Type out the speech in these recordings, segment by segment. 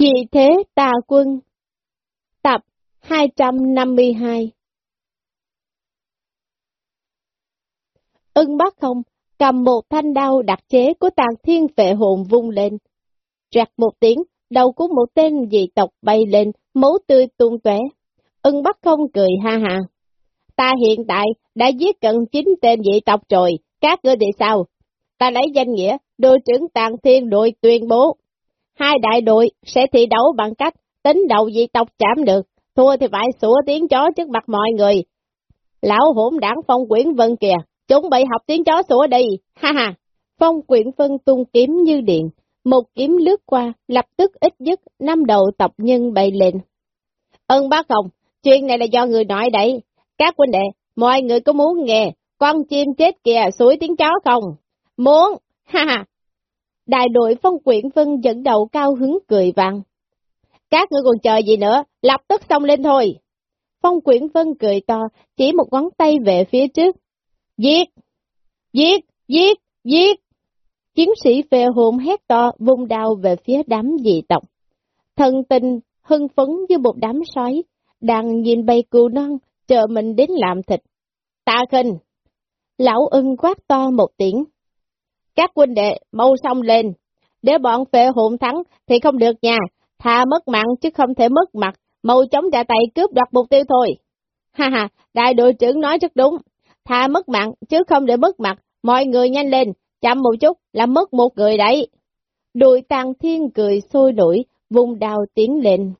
Vì thế tà quân Tập 252 Ưng bác không cầm một thanh đao đặc chế của tàn thiên vệ hồn vung lên. Rạc một tiếng, đầu của một tên dị tộc bay lên, máu tươi tung tóe. Ưng bắt không cười ha ha. Ta hiện tại đã giết gần chín tên dị tộc rồi, các ngươi thì sao? Ta lấy danh nghĩa đô trưởng tàn thiên đội tuyên bố. Hai đại đội sẽ thi đấu bằng cách tính đầu dị tộc chạm được, thua thì phải sủa tiếng chó trước mặt mọi người. Lão hỗn đảng phong quyển vân kìa, chuẩn bị học tiếng chó sủa đi, ha ha. Phong quyển vân tung kiếm như điện, một kiếm lướt qua, lập tức ít nhất năm đầu tộc nhân bay lên. Ơn bác không, chuyện này là do người nói đấy. Các huynh đệ, mọi người có muốn nghe con chim chết kìa suối tiếng chó không? Muốn, ha ha. Đại đội phong quyển vân dẫn đầu cao hứng cười vang. Các ngươi còn chờ gì nữa, lập tức xông lên thôi. Phong quyển vân cười to, chỉ một ngón tay về phía trước. Giết! Giết! Giết! Giết! Chiến sĩ về hồn hét to, vung đao về phía đám dị tộc. Thần tình, hưng phấn như một đám sói, đang nhìn bay cừu non, chờ mình đến làm thịt. Tạ khinh! Lão ưng quát to một tiếng. Các huynh đệ, mau xong lên. Để bọn phệ hồn thắng thì không được nha, thà mất mạng chứ không thể mất mặt, mau chống ra tay cướp đoạt mục tiêu thôi. Ha ha, đại đội trưởng nói rất đúng, thà mất mạng chứ không để mất mặt, mọi người nhanh lên, chậm một chút là mất một người đấy. Đội tàng thiên cười sôi nổi, vùng đào tiến lên.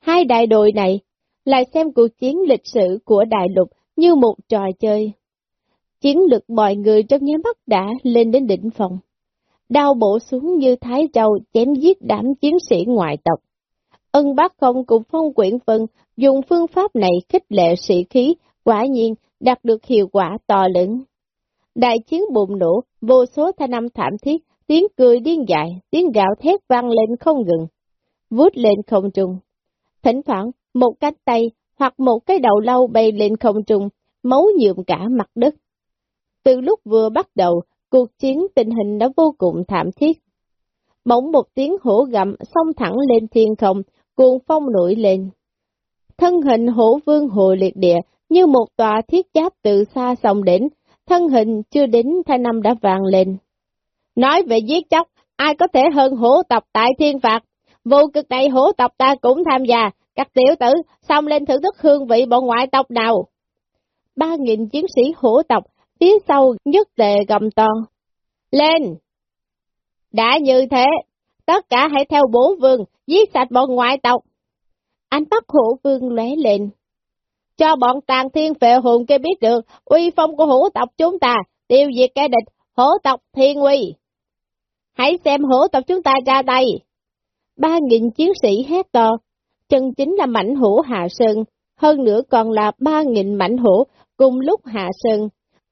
Hai đại đội này lại xem cuộc chiến lịch sử của đại lục như một trò chơi. Chiến lực mọi người trong nháy mắt đã lên đến đỉnh phòng. Đao bổ xuống như thái trâu chém giết đám chiến sĩ ngoại tộc. Ân bác không cùng phong quyển phân dùng phương pháp này khích lệ sĩ khí, quả nhiên đạt được hiệu quả to lớn. Đại chiến bùng nổ, vô số thanh âm thảm thiết, tiếng cười điên dại, tiếng gạo thét vang lên không ngừng, vút lên không trung. Thỉnh thoảng, một cánh tay hoặc một cái đầu lâu bay lên không trung, máu nhuộm cả mặt đất. Từ lúc vừa bắt đầu, cuộc chiến tình hình đã vô cùng thảm thiết. Bỗng một tiếng hổ gầm xông thẳng lên thiên không, cuồng phong nổi lên. Thân hình hổ vương hồ liệt địa như một tòa thiết giáp từ xa sông đến, thân hình chưa đến thanh năm đã vàng lên. Nói về giết chóc, ai có thể hơn hổ tộc tại thiên phạt? Vô cực này hổ tộc ta cũng tham gia, các tiểu tử xong lên thưởng thức hương vị bọn ngoại tộc nào. Ba nghìn chiến sĩ hổ tộc phía sau nhất tề gầm to. Lên! Đã như thế, tất cả hãy theo bố vương, giết sạch bọn ngoại tộc. Anh bắt hổ vương lóe lên. Cho bọn tàn thiên phệ hồn kia biết được uy phong của hổ tộc chúng ta, tiêu diệt kẻ địch, hổ tộc thiên uy. Hãy xem hổ tộc chúng ta ra tay. Ba nghìn chiến sĩ hét to, chân chính là mảnh hổ hạ sơn, hơn nữa còn là ba nghìn mảnh hổ cùng lúc hạ sơn,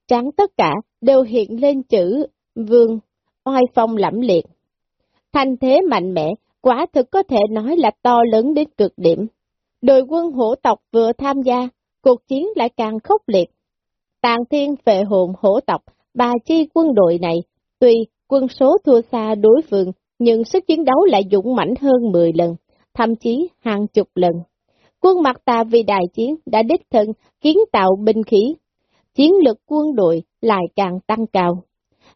trắng tất cả đều hiện lên chữ vương, oai phong lẫm liệt. Thanh thế mạnh mẽ, quả thực có thể nói là to lớn đến cực điểm. Đội quân hổ tộc vừa tham gia, cuộc chiến lại càng khốc liệt. Tàn thiên phệ hồn hổ tộc, bà chi quân đội này, tuy quân số thua xa đối phương, nhưng sức chiến đấu lại dũng mãnh hơn 10 lần, thậm chí hàng chục lần. Quân mặt ta vì đại chiến đã đích thân kiến tạo binh khí, chiến lực quân đội lại càng tăng cao.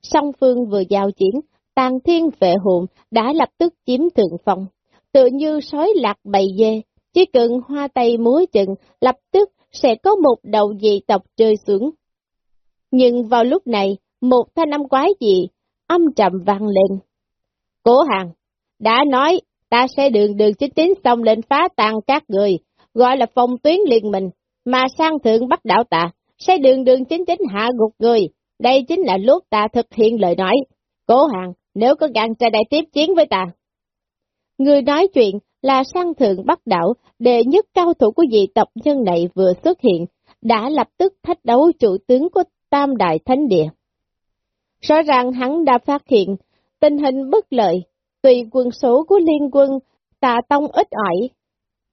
Song phương vừa giao chiến, tàn thiên vệ hồn đã lập tức chiếm thượng phong, tự như sói lạc bầy dê, chỉ cần hoa tay múa chừng, lập tức sẽ có một đầu dị tộc rơi xuống. Nhưng vào lúc này, một thanh âm quái dị, âm trầm vang lên. Cố hàng, đã nói, ta sẽ đường đường chính chính xong lên phá tan các người, gọi là phong tuyến liên minh, mà sang thượng bắt đảo tạ sẽ đường đường chính chính hạ gục người. Đây chính là lúc ta thực hiện lời nói. Cố hàng, nếu có gan ra đây tiếp chiến với ta. Người nói chuyện là sang thượng bắc đảo, đệ nhất cao thủ của dị tộc nhân này vừa xuất hiện, đã lập tức thách đấu chủ tướng của Tam Đại Thánh Địa. Rõ ràng hắn đã phát hiện tình hình bất lợi, tùy quân số của liên quân tà tông ít ỏi,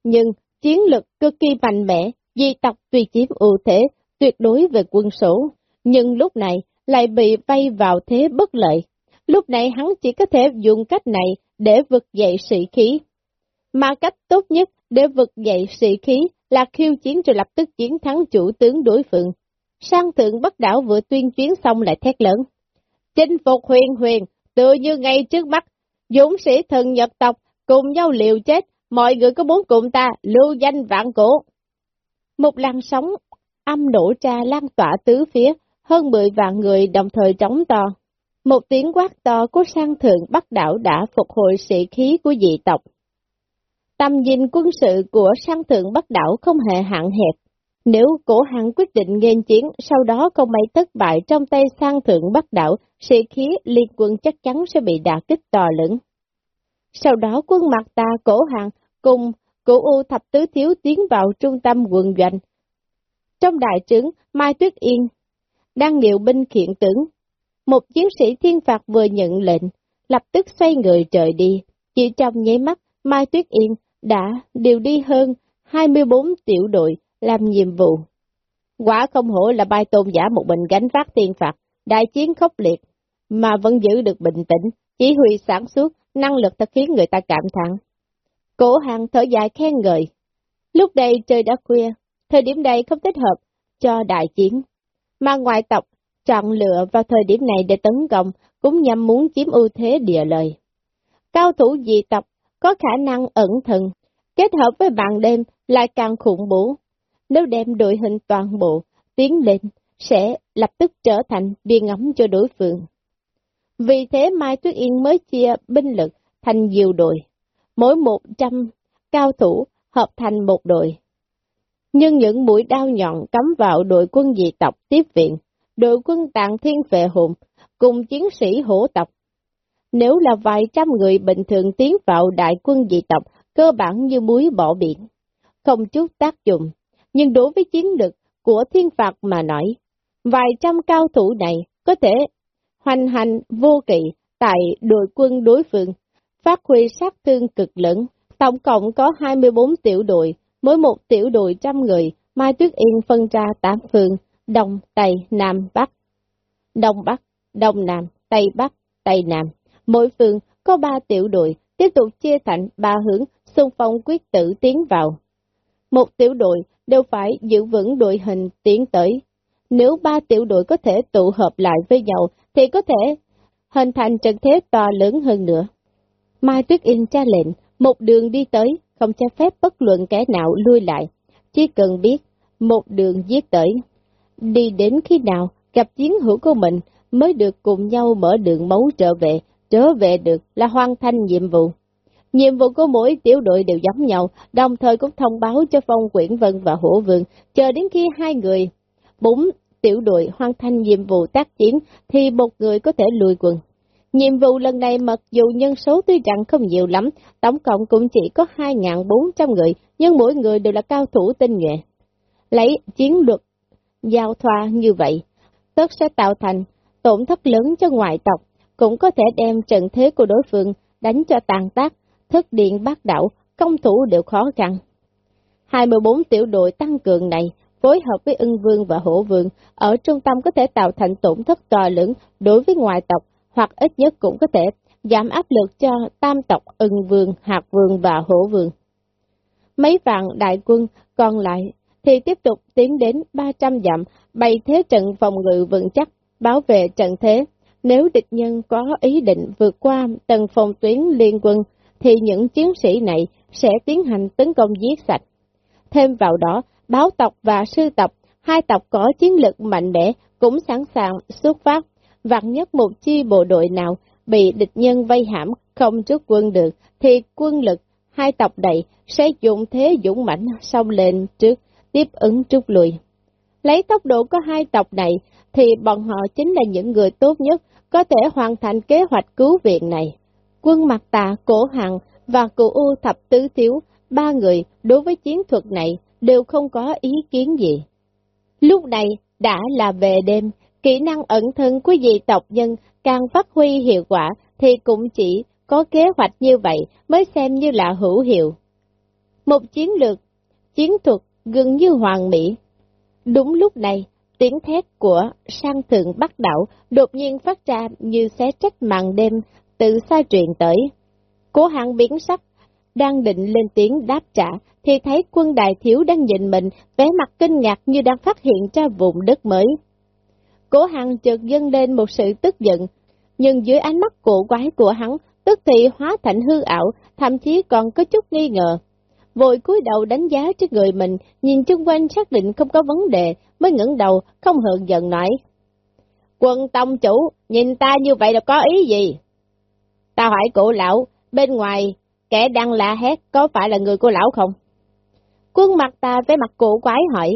nhưng chiến lực cực kỳ mạnh mẽ, dị tộc tùy chiếm ưu thế, tuyệt đối về quân số, nhưng lúc này lại bị vây vào thế bất lợi. Lúc này hắn chỉ có thể dùng cách này để vực dậy sĩ khí. Mà cách tốt nhất để vực dậy sĩ khí là khiêu chiến rồi lập tức chiến thắng chủ tướng đối phương. Sang thượng bất đảo vừa tuyên chiến xong lại thét lớn. Chinh phục huyền huyền, tự như ngay trước mắt, dũng sĩ thần nhật tộc, cùng nhau liều chết, mọi người có muốn cùng ta lưu danh vạn cổ. Một làn sóng âm nổ ra lan tỏa tứ phía, hơn 10 vạn người đồng thời trống to. Một tiếng quát to của sang thượng bắc đảo đã phục hồi sĩ khí của dị tộc. Tầm nhìn quân sự của sang thượng bắc đảo không hề hạn hẹp. Nếu cổ hạng quyết định nghênh chiến, sau đó không may thất bại trong tay sang thượng bắc đảo, sĩ khí liên quân chắc chắn sẽ bị đả kích to lớn. Sau đó quân mặt ta cổ hạng cùng cổ u thập tứ thiếu tiến vào trung tâm quần doanh. Trong đại trướng, Mai Tuyết Yên đang điều binh khiển tướng. Một chiến sĩ thiên phạt vừa nhận lệnh, lập tức xoay người trời đi. Chỉ trong nháy mắt, Mai Tuyết Yên đã điều đi hơn 24 tiểu đội làm nhiệm vụ. Quả không hổ là bài tôn giả một mình gánh vác thiên phạt, đại chiến khốc liệt, mà vẫn giữ được bình tĩnh, chỉ huy sản xuất, năng lực thật khiến người ta cảm thán. Cổ hàng thở dài khen ngợi. Lúc đây trời đã khuya, thời điểm này không thích hợp cho đại chiến, mà ngoại tộc chọn lựa vào thời điểm này để tấn công cũng nhằm muốn chiếm ưu thế địa lợi. Cao thủ dị tộc có khả năng ẩn thần, kết hợp với bạn đêm lại càng khủng bố. Nếu đem đội hình toàn bộ tiến lên, sẽ lập tức trở thành biên ngắm cho đối phương. Vì thế Mai Tuyết Yên mới chia binh lực thành nhiều đội, mỗi một trăm cao thủ hợp thành một đội. Nhưng những mũi đao nhọn cắm vào đội quân dị tộc tiếp viện, đội quân tạng thiên vệ hùng, cùng chiến sĩ hổ tộc. Nếu là vài trăm người bình thường tiến vào đại quân dị tộc, cơ bản như muối bỏ biển, không chút tác dụng. Nhưng đối với chiến lực của thiên phạt mà nói, vài trăm cao thủ này có thể hoành hành vô kỵ tại đội quân đối phương, phát huy sát thương cực lớn. Tổng cộng có 24 tiểu đội, mỗi một tiểu đội trăm người, Mai Tuyết Yên phân ra tám phương, Đông, Tây, Nam, Bắc. Đông Bắc, Đông Nam, Tây Bắc, Tây Nam. Mỗi phương có ba tiểu đội, tiếp tục chia thành ba hướng, xung phong quyết tử tiến vào. Một tiểu đội đều phải giữ vững đội hình tiến tới. Nếu ba tiểu đội có thể tụ hợp lại với nhau, thì có thể hình thành trận thế to lớn hơn nữa. Mai Tuyết Yên tra lệnh, một đường đi tới, không cho phép bất luận kẻ nào lui lại, chỉ cần biết một đường giết tới. Đi đến khi nào gặp chiến hữu của mình mới được cùng nhau mở đường máu trở về, trở về được là hoàn thành nhiệm vụ. Nhiệm vụ của mỗi tiểu đội đều giống nhau, đồng thời cũng thông báo cho Phong Quyển Vân và Hổ Vương, chờ đến khi hai người, bốn tiểu đội hoàn thành nhiệm vụ tác chiến thì một người có thể lùi quân. Nhiệm vụ lần này mặc dù nhân số tuy rằng không nhiều lắm, tổng cộng cũng chỉ có 2.400 người, nhưng mỗi người đều là cao thủ tinh nhuệ. Lấy chiến lược giao thoa như vậy, tất sẽ tạo thành tổn thất lớn cho ngoại tộc, cũng có thể đem trận thế của đối phương đánh cho tàn tác, thức điện bác đảo, công thủ đều khó khăn. 24 tiểu đội tăng cường này phối hợp với ưng vương và hổ vương, ở trung tâm có thể tạo thành tổn thất to lớn đối với ngoại tộc, hoặc ít nhất cũng có thể giảm áp lực cho tam tộc ưng vương, hạt vương và hổ vương. Mấy vạn đại quân còn lại thì tiếp tục tiến đến 300 dặm, bày thế trận phòng ngự vững chắc, bảo vệ trận thế. Nếu địch nhân có ý định vượt qua tầng phòng tuyến liên quân, thì những chiến sĩ này sẽ tiến hành tấn công giết sạch. Thêm vào đó, báo tộc và sư tộc, hai tộc có chiến lực mạnh mẽ, cũng sẵn sàng xuất phát. Vạn nhất một chi bộ đội nào bị địch nhân vây hãm không rút quân được, thì quân lực hai tộc này sẽ dùng thế dũng mãnh xông lên trước, tiếp ứng rút lui. Lấy tốc độ của hai tộc này, thì bọn họ chính là những người tốt nhất có thể hoàn thành kế hoạch cứu viện này. Quân mặt tà cổ hằng và cụ U thập tứ thiếu, ba người đối với chiến thuật này đều không có ý kiến gì. Lúc này đã là về đêm, kỹ năng ẩn thân của dị tộc nhân càng phát huy hiệu quả thì cũng chỉ có kế hoạch như vậy mới xem như là hữu hiệu. Một chiến lược, chiến thuật gần như hoàn mỹ. Đúng lúc này, tiếng thét của sang thượng bắc đảo đột nhiên phát ra như xé trách màn đêm từ xa truyền tới. Cố hạng biến sắc, đang định lên tiếng đáp trả, thì thấy quân đại thiếu đang nhìn mình, vẻ mặt kinh ngạc như đang phát hiện ra vùng đất mới. Cố hằng chợt dâng lên một sự tức giận, nhưng dưới ánh mắt cổ quái của hắn, tức thì hóa thành hư ảo, thậm chí còn có chút nghi ngờ. Vội cúi đầu đánh giá trước người mình, nhìn chung quanh xác định không có vấn đề, mới ngẩng đầu, không hờn giận nói. Quân tông chủ, nhìn ta như vậy là có ý gì? Ta hỏi cổ lão, bên ngoài, kẻ đang la hét có phải là người của lão không? Quân mặt ta với mặt cổ quái hỏi.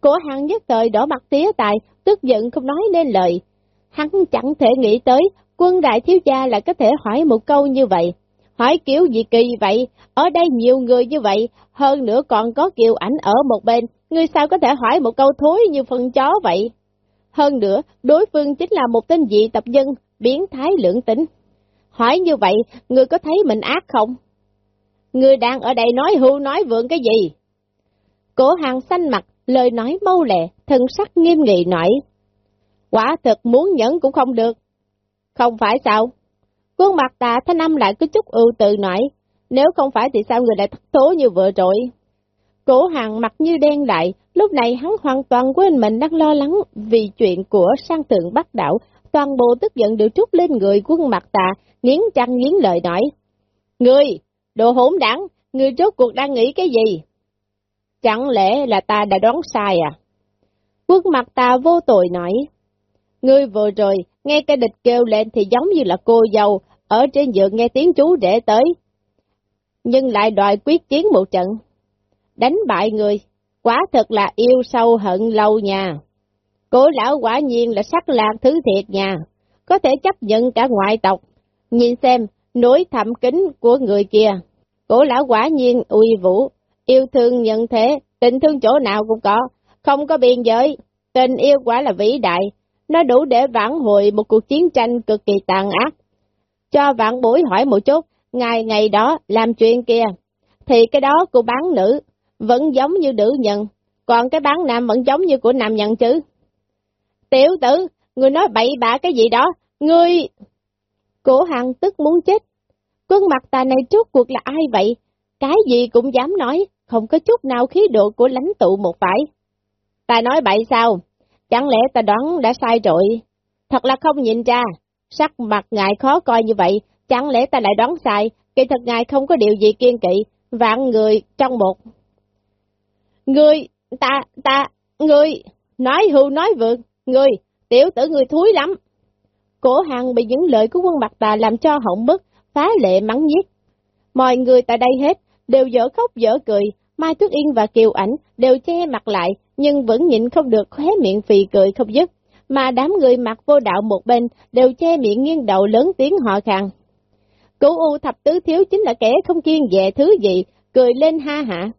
Cổ hàng nhất thời đỏ mặt tía tài, tức giận không nói nên lời. Hắn chẳng thể nghĩ tới, quân đại thiếu gia lại có thể hỏi một câu như vậy. Hỏi kiểu gì kỳ vậy, ở đây nhiều người như vậy, hơn nữa còn có kiều ảnh ở một bên, người sao có thể hỏi một câu thối như phần chó vậy? Hơn nữa, đối phương chính là một tên dị tập dân biến thái lưỡng tính. Hỏi như vậy, người có thấy mình ác không? Người đang ở đây nói hưu nói vượng cái gì? Cổ hàng xanh mặt, lời nói mâu lẹ, thân sắc nghiêm nghị nói. Quả thực muốn nhẫn cũng không được. Không phải sao? Quân mặt tà thanh âm lại cứ chút ưu tự nói, nếu không phải thì sao người lại thất thố như vừa rồi? Cổ hàng mặt như đen lại, lúc này hắn hoàn toàn quên mình đang lo lắng vì chuyện của sang tượng bắt đảo, toàn bộ tức giận được trút lên người quân mặt tà, nghiến trăng nghiến lời nói. Người, đồ hỗn đảng, người rốt cuộc đang nghĩ cái gì? Chẳng lẽ là ta đã đoán sai à? Quân mặt ta vô tội nói. Ngươi vừa rồi, nghe cái địch kêu lên thì giống như là cô dâu, ở trên giường nghe tiếng chú rể tới. Nhưng lại đòi quyết chiến một trận. Đánh bại người, quả thật là yêu sâu hận lâu nha. Cổ lão quả nhiên là sắc lạc thứ thiệt nha, có thể chấp nhận cả ngoại tộc. Nhìn xem, nối thẩm kính của người kia. cổ lão quả nhiên uy vũ, yêu thương nhận thế, tình thương chỗ nào cũng có, không có biên giới. Tình yêu quả là vĩ đại, nó đủ để vãn hồi một cuộc chiến tranh cực kỳ tàn ác. Cho vạn bối hỏi một chút, ngày ngày đó làm chuyện kia, thì cái đó của bán nữ vẫn giống như nữ nhân, còn cái bán nam vẫn giống như của nam nhân chứ. Tiểu tử, người nói bậy bạ cái gì đó, ngươi... Cổ hàng tức muốn chết. Quân mặt tà này trước cuộc là ai vậy? Cái gì cũng dám nói, không có chút nào khí độ của lãnh tụ một phải. Ta nói bậy sao? Chẳng lẽ ta đoán đã sai rồi? Thật là không nhìn ra, sắc mặt ngài khó coi như vậy, chẳng lẽ ta lại đoán sai, kỳ thật ngài không có điều gì kiên kỵ, vạn người trong một. Người, ta, ta, người, nói hưu nói vượt, người, tiểu tử người thúi lắm. Cổ hàng bị những lời của quân mặt tà làm cho hỏng bức, phá lệ mắng giết. Mọi người tại đây hết, đều dở khóc dở cười, Mai Tuyết Yên và Kiều Ảnh đều che mặt lại, nhưng vẫn nhịn không được khóe miệng phì cười không dứt, mà đám người mặc vô đạo một bên đều che miệng nghiêng đầu lớn tiếng họ khàn. Cố U thập tứ thiếu chính là kẻ không kiên dè thứ gì, cười lên ha hả.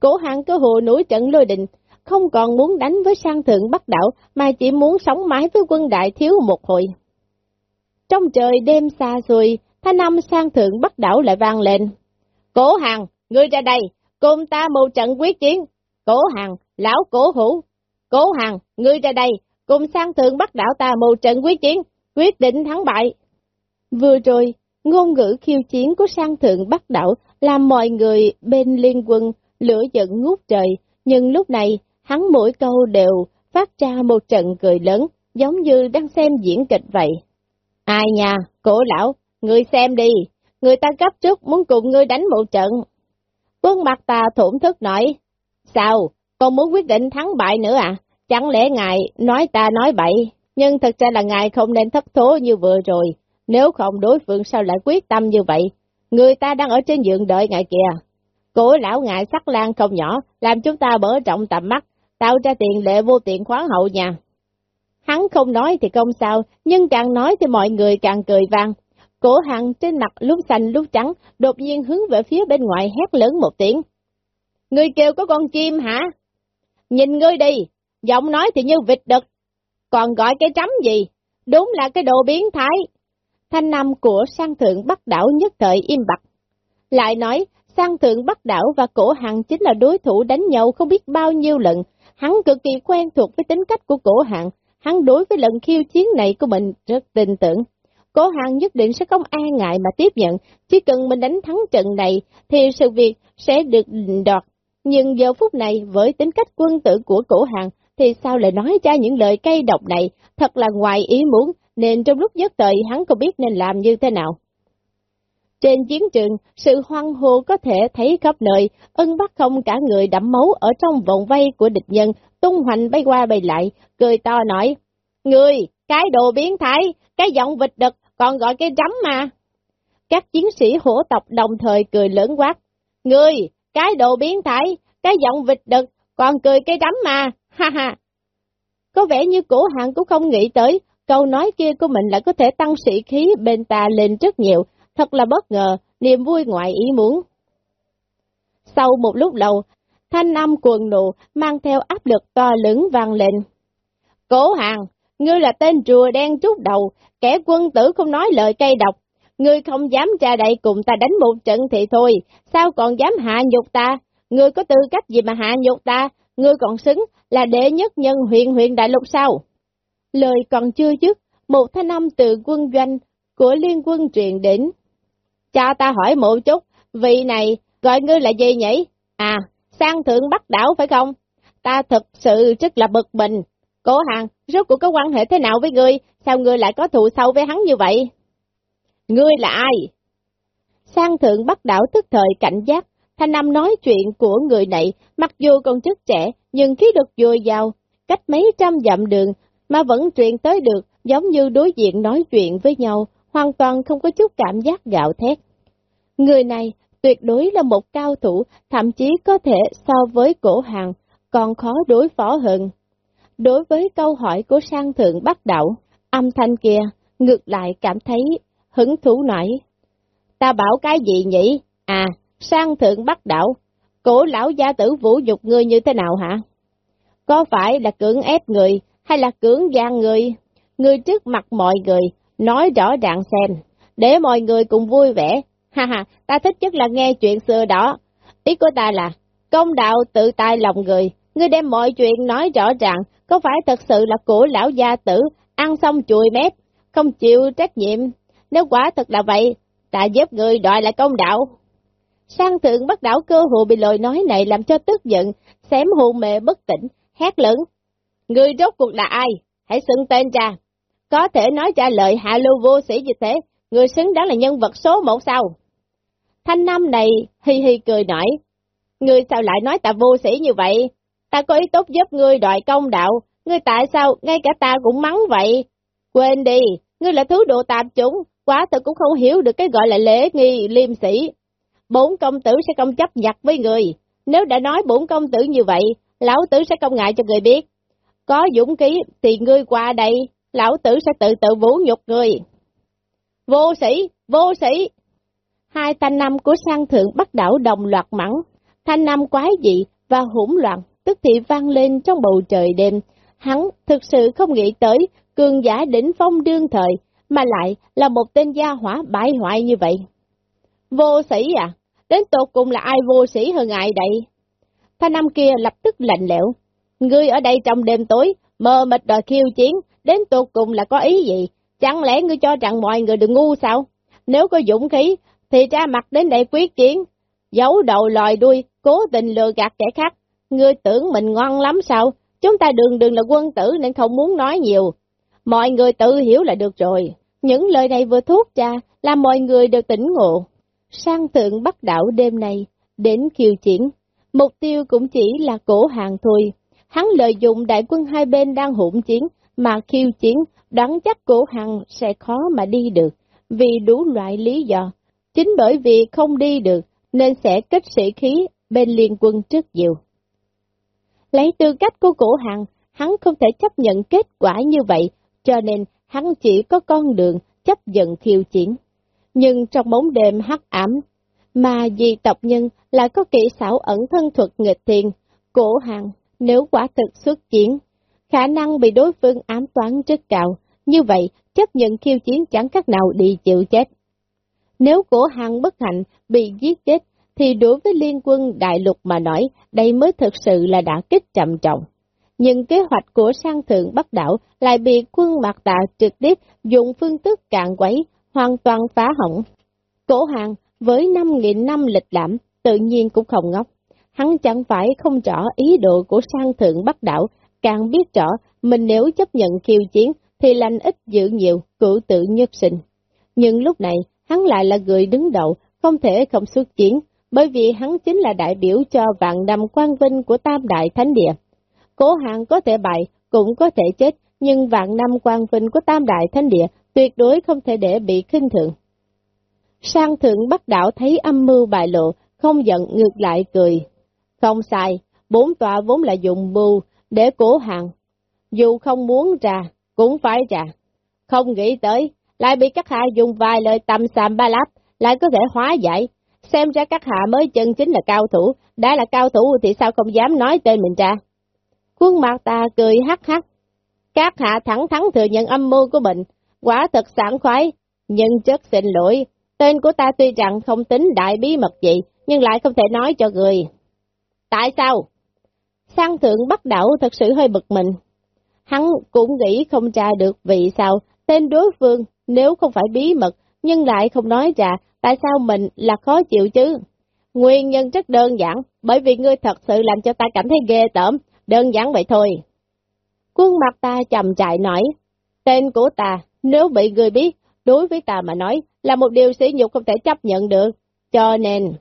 Cổ hạng cơ hồ nổi trận lôi đình, không còn muốn đánh với sang thượng bắc đảo, mà chỉ muốn sống mái với quân đại thiếu một hồi. Trong trời đêm xa xôi, thanh âm sang thượng bắc đảo lại vang lên. Cổ hàng, ngươi ra đây, cùng ta một trận quyết chiến. Cổ hàng, lão cổ hữu. Cổ hàng, ngươi ra đây, cùng sang thượng bắt đảo ta một trận quyết chiến, quyết định thắng bại. Vừa rồi, ngôn ngữ khiêu chiến của sang thượng bắt đảo làm mọi người bên liên quân lửa giận ngút trời, nhưng lúc này hắn mỗi câu đều phát ra một trận cười lớn, giống như đang xem diễn kịch vậy. Ai nha, cổ lão, ngươi xem đi, người ta gấp trước muốn cùng ngươi đánh một trận. Quân mặt ta thổn thức nói, sao, còn muốn quyết định thắng bại nữa à? Chẳng lẽ ngài nói ta nói bậy, nhưng thật ra là ngài không nên thất thố như vừa rồi, nếu không đối phương sao lại quyết tâm như vậy? Người ta đang ở trên giường đợi ngài kìa. Cổ lão ngài sắc lan không nhỏ, làm chúng ta bỡ trọng tầm mắt, tạo ra tiền lệ vô tiện khoáng hậu nhà. Hắn không nói thì không sao, nhưng càng nói thì mọi người càng cười vang. Cổ hằng trên mặt lúc xanh lúc trắng, đột nhiên hướng về phía bên ngoài hét lớn một tiếng. Ngươi kêu có con chim hả? Nhìn ngươi đi, giọng nói thì như vịt đực, còn gọi cái chấm gì? Đúng là cái đồ biến thái. Thanh năm của sang thượng bắc đảo nhất thời im bặt. Lại nói, sang thượng bắc đảo và cổ hằng chính là đối thủ đánh nhau không biết bao nhiêu lần. Hắn cực kỳ quen thuộc với tính cách của cổ hằng, hắn đối với lần khiêu chiến này của mình rất tin tưởng. Cố Hàng nhất định sẽ không e ngại mà tiếp nhận, chỉ cần mình đánh thắng trận này thì sự việc sẽ được đoạt. Nhưng giờ phút này với tính cách quân tử của cổ hàng thì sao lại nói ra những lời cay độc này, thật là ngoài ý muốn, nên trong lúc giấc thời hắn không biết nên làm như thế nào. Trên chiến trường, sự hoang hô có thể thấy khắp nơi, ân bắt không cả người đẫm máu ở trong vòng vây của địch nhân, tung hoành bay qua bay lại, cười to nói, Người, cái đồ biến thái, cái giọng vịt đực, còn gọi cái rắm mà. Các chiến sĩ hổ tộc đồng thời cười lớn quát, Người, cái đồ biến thái, cái giọng vịt đực, còn cười cái rắm mà, ha ha. Có vẻ như cổ hạng cũng không nghĩ tới, câu nói kia của mình lại có thể tăng sĩ khí bên ta lên rất nhiều, thật là bất ngờ, niềm vui ngoại ý muốn. Sau một lúc lâu, thanh âm cuồng nụ mang theo áp lực to lớn vang lên. Cổ hàng, ngươi là tên rùa đen trút đầu, kẻ quân tử không nói lời cay độc. Ngươi không dám ra đây cùng ta đánh một trận thì thôi, sao còn dám hạ nhục ta? Ngươi có tư cách gì mà hạ nhục ta? Ngươi còn xứng là đệ nhất nhân huyện huyện đại lục sao? Lời còn chưa dứt, một thanh âm từ quân doanh của liên quân truyền đến. cha ta hỏi một chút, vị này gọi ngươi là gì nhỉ? À, sang thượng bắc đảo phải không? Ta thật sự rất là bực mình. Cố hàng, rốt cuộc có quan hệ thế nào với ngươi? Sao ngươi lại có thù sâu với hắn như vậy? Ngươi là ai? Sang thượng bắt đảo tức thời cảnh giác, thanh âm nói chuyện của người này, mặc dù còn rất trẻ, nhưng khí được dồi dào, cách mấy trăm dặm đường, mà vẫn truyền tới được, giống như đối diện nói chuyện với nhau, hoàn toàn không có chút cảm giác gạo thét. Người này tuyệt đối là một cao thủ, thậm chí có thể so với cổ hàng, còn khó đối phó hơn. Đối với câu hỏi của sang thượng bắt Đạo âm thanh kia, ngược lại cảm thấy hứng thú nổi. Ta bảo cái gì nhỉ? À, sang thượng bắt Đạo, cổ lão gia tử vũ dục ngươi như thế nào hả? Có phải là cưỡng ép người, hay là cưỡng gian người? Ngươi trước mặt mọi người, nói rõ ràng xem, để mọi người cùng vui vẻ. Ha ha, ta thích nhất là nghe chuyện xưa đó. Ý của ta là, công đạo tự tài lòng người, ngươi đem mọi chuyện nói rõ ràng, có phải thật sự là của lão gia tử, ăn xong chùi mép, không chịu trách nhiệm. Nếu quả thật là vậy, ta giúp người đòi lại công đạo. Sang thượng bắt đảo cơ hồ bị lời nói này làm cho tức giận, xém hôn mê bất tỉnh, hét lớn. Người rốt cuộc là ai? Hãy xưng tên ra. Có thể nói trả lời hạ lưu vô sĩ như thế, người xứng đáng là nhân vật số một sao? Thanh Nam này hi hi cười nổi. Ngươi sao lại nói ta vô sĩ như vậy? Ta có ý tốt giúp ngươi đòi công đạo, ngươi tại sao ngay cả ta cũng mắng vậy? Quên đi, ngươi là thứ đồ tạp chúng, quá thật cũng không hiểu được cái gọi là lễ nghi liêm sĩ. Bốn công tử sẽ không chấp nhặt với người, nếu đã nói bốn công tử như vậy, lão tử sẽ không ngại cho người biết. Có dũng khí thì ngươi qua đây, lão tử sẽ tự tự vũ nhục người. Vô sĩ, vô sĩ! Hai thanh năm của sang thượng bắt đảo đồng loạt mắng, thanh năm quái dị và hỗn loạn, tức thì vang lên trong bầu trời đêm. Hắn thực sự không nghĩ tới cường giả đỉnh phong đương thời, mà lại là một tên gia hỏa bại hoại như vậy. Vô sĩ à? Đến tột cùng là ai vô sĩ hơn ai đây? Thanh năm kia lập tức lạnh lẽo. Ngươi ở đây trong đêm tối, mơ mịt đòi khiêu chiến, đến tột cùng là có ý gì? Chẳng lẽ ngươi cho rằng mọi người đừng ngu sao? Nếu có dũng khí, thì ra mặt đến đây quyết chiến, giấu đầu lòi đuôi, cố tình lừa gạt kẻ khác. Ngươi tưởng mình ngon lắm sao? Chúng ta đường đường là quân tử nên không muốn nói nhiều. Mọi người tự hiểu là được rồi. Những lời này vừa thuốc cha làm mọi người đều tỉnh ngộ. Sang thượng bắt đảo đêm nay, đến kiều chiến. Mục tiêu cũng chỉ là cổ hàng thôi. Hắn lợi dụng đại quân hai bên đang hỗn chiến, mà kiều chiến, đoán chắc cổ hàng sẽ khó mà đi được, vì đủ loại lý do. Chính bởi vì không đi được, nên sẽ kết sĩ khí bên liên quân trước diều. Lấy tư cách của cổ hằng hắn không thể chấp nhận kết quả như vậy, cho nên hắn chỉ có con đường chấp nhận khiêu chiến. Nhưng trong bóng đêm hắc ảm, mà vì tộc nhân lại có kỹ xảo ẩn thân thuật nghịch thiền, cổ hằng nếu quả thực xuất chiến, khả năng bị đối phương ám toán rất cao, như vậy chấp nhận khiêu chiến chẳng cách nào đi chịu chết. Nếu cổ hằng bất hạnh bị giết chết, thì đối với liên quân đại lục mà nói, đây mới thực sự là đã kích trầm trọng. Nhưng kế hoạch của sang thượng Bắc đảo lại bị quân Mạc Tà trực tiếp dùng phương thức cạn quấy, hoàn toàn phá hỏng. Cổ hàng với 5.000 năm lịch lãm, tự nhiên cũng không ngốc. Hắn chẳng phải không rõ ý đồ của sang thượng Bắc đảo, càng biết rõ mình nếu chấp nhận khiêu chiến thì lành ít giữ nhiều, cử tự nhất sinh. Nhưng lúc này, hắn lại là người đứng đầu, không thể không xuất chiến, bởi vì hắn chính là đại biểu cho vạn năm quan vinh của Tam Đại Thánh Địa. cổ hạng có thể bại, cũng có thể chết, nhưng vạn năm quan vinh của Tam Đại Thánh Địa tuyệt đối không thể để bị khinh thường. Sang thượng Bắc Đảo thấy âm mưu bại lộ, không giận ngược lại cười. Không sai, bốn tòa vốn là dùng mưu để cổ hạng, Dù không muốn ra, cũng phải ra. Không nghĩ tới, lại bị các hạ dùng vài lời tầm xàm ba láp, lại có thể hóa giải. Xem ra các hạ mới chân chính là cao thủ, đã là cao thủ thì sao không dám nói tên mình ra. khuôn mặt ta cười hắc hắc. Các hạ thẳng thắn thừa nhận âm mưu của mình, quả thật sảng khoái, nhưng chất xin lỗi, tên của ta tuy rằng không tính đại bí mật gì, nhưng lại không thể nói cho người. Tại sao? Sang thượng bắt đảo thật sự hơi bực mình. Hắn cũng nghĩ không tra được vì sao tên đối phương nếu không phải bí mật nhưng lại không nói ra tại sao mình là khó chịu chứ. Nguyên nhân rất đơn giản, bởi vì ngươi thật sự làm cho ta cảm thấy ghê tởm, đơn giản vậy thôi. Quân mặt ta trầm chạy nói, tên của ta, nếu bị người biết, đối với ta mà nói, là một điều sỉ nhục không thể chấp nhận được, cho nên,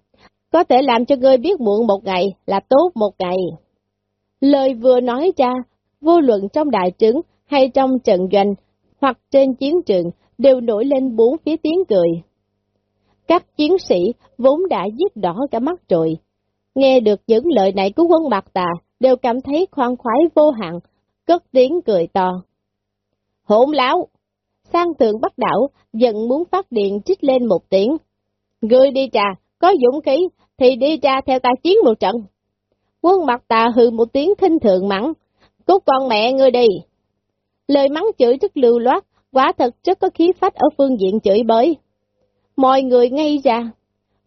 có thể làm cho ngươi biết muộn một ngày là tốt một ngày. Lời vừa nói ra, vô luận trong đại trứng hay trong trận doanh, hoặc trên chiến trường, đều nổi lên bốn phía tiếng cười. Các chiến sĩ vốn đã giết đỏ cả mắt rồi. Nghe được những lời này của quân bạc tà, đều cảm thấy khoan khoái vô hạn, cất tiếng cười to. Hỗn láo! Sang thượng bắt đảo, dần muốn phát điện trích lên một tiếng. Ngươi đi trà, có dũng khí, thì đi ra theo ta chiến một trận. Quân mặt tà hừ một tiếng khinh thường mắng, cút con mẹ ngươi đi. Lời mắng chửi rất lưu loát, quả thật rất có khí phách ở phương diện chửi bới. Mọi người ngay ra,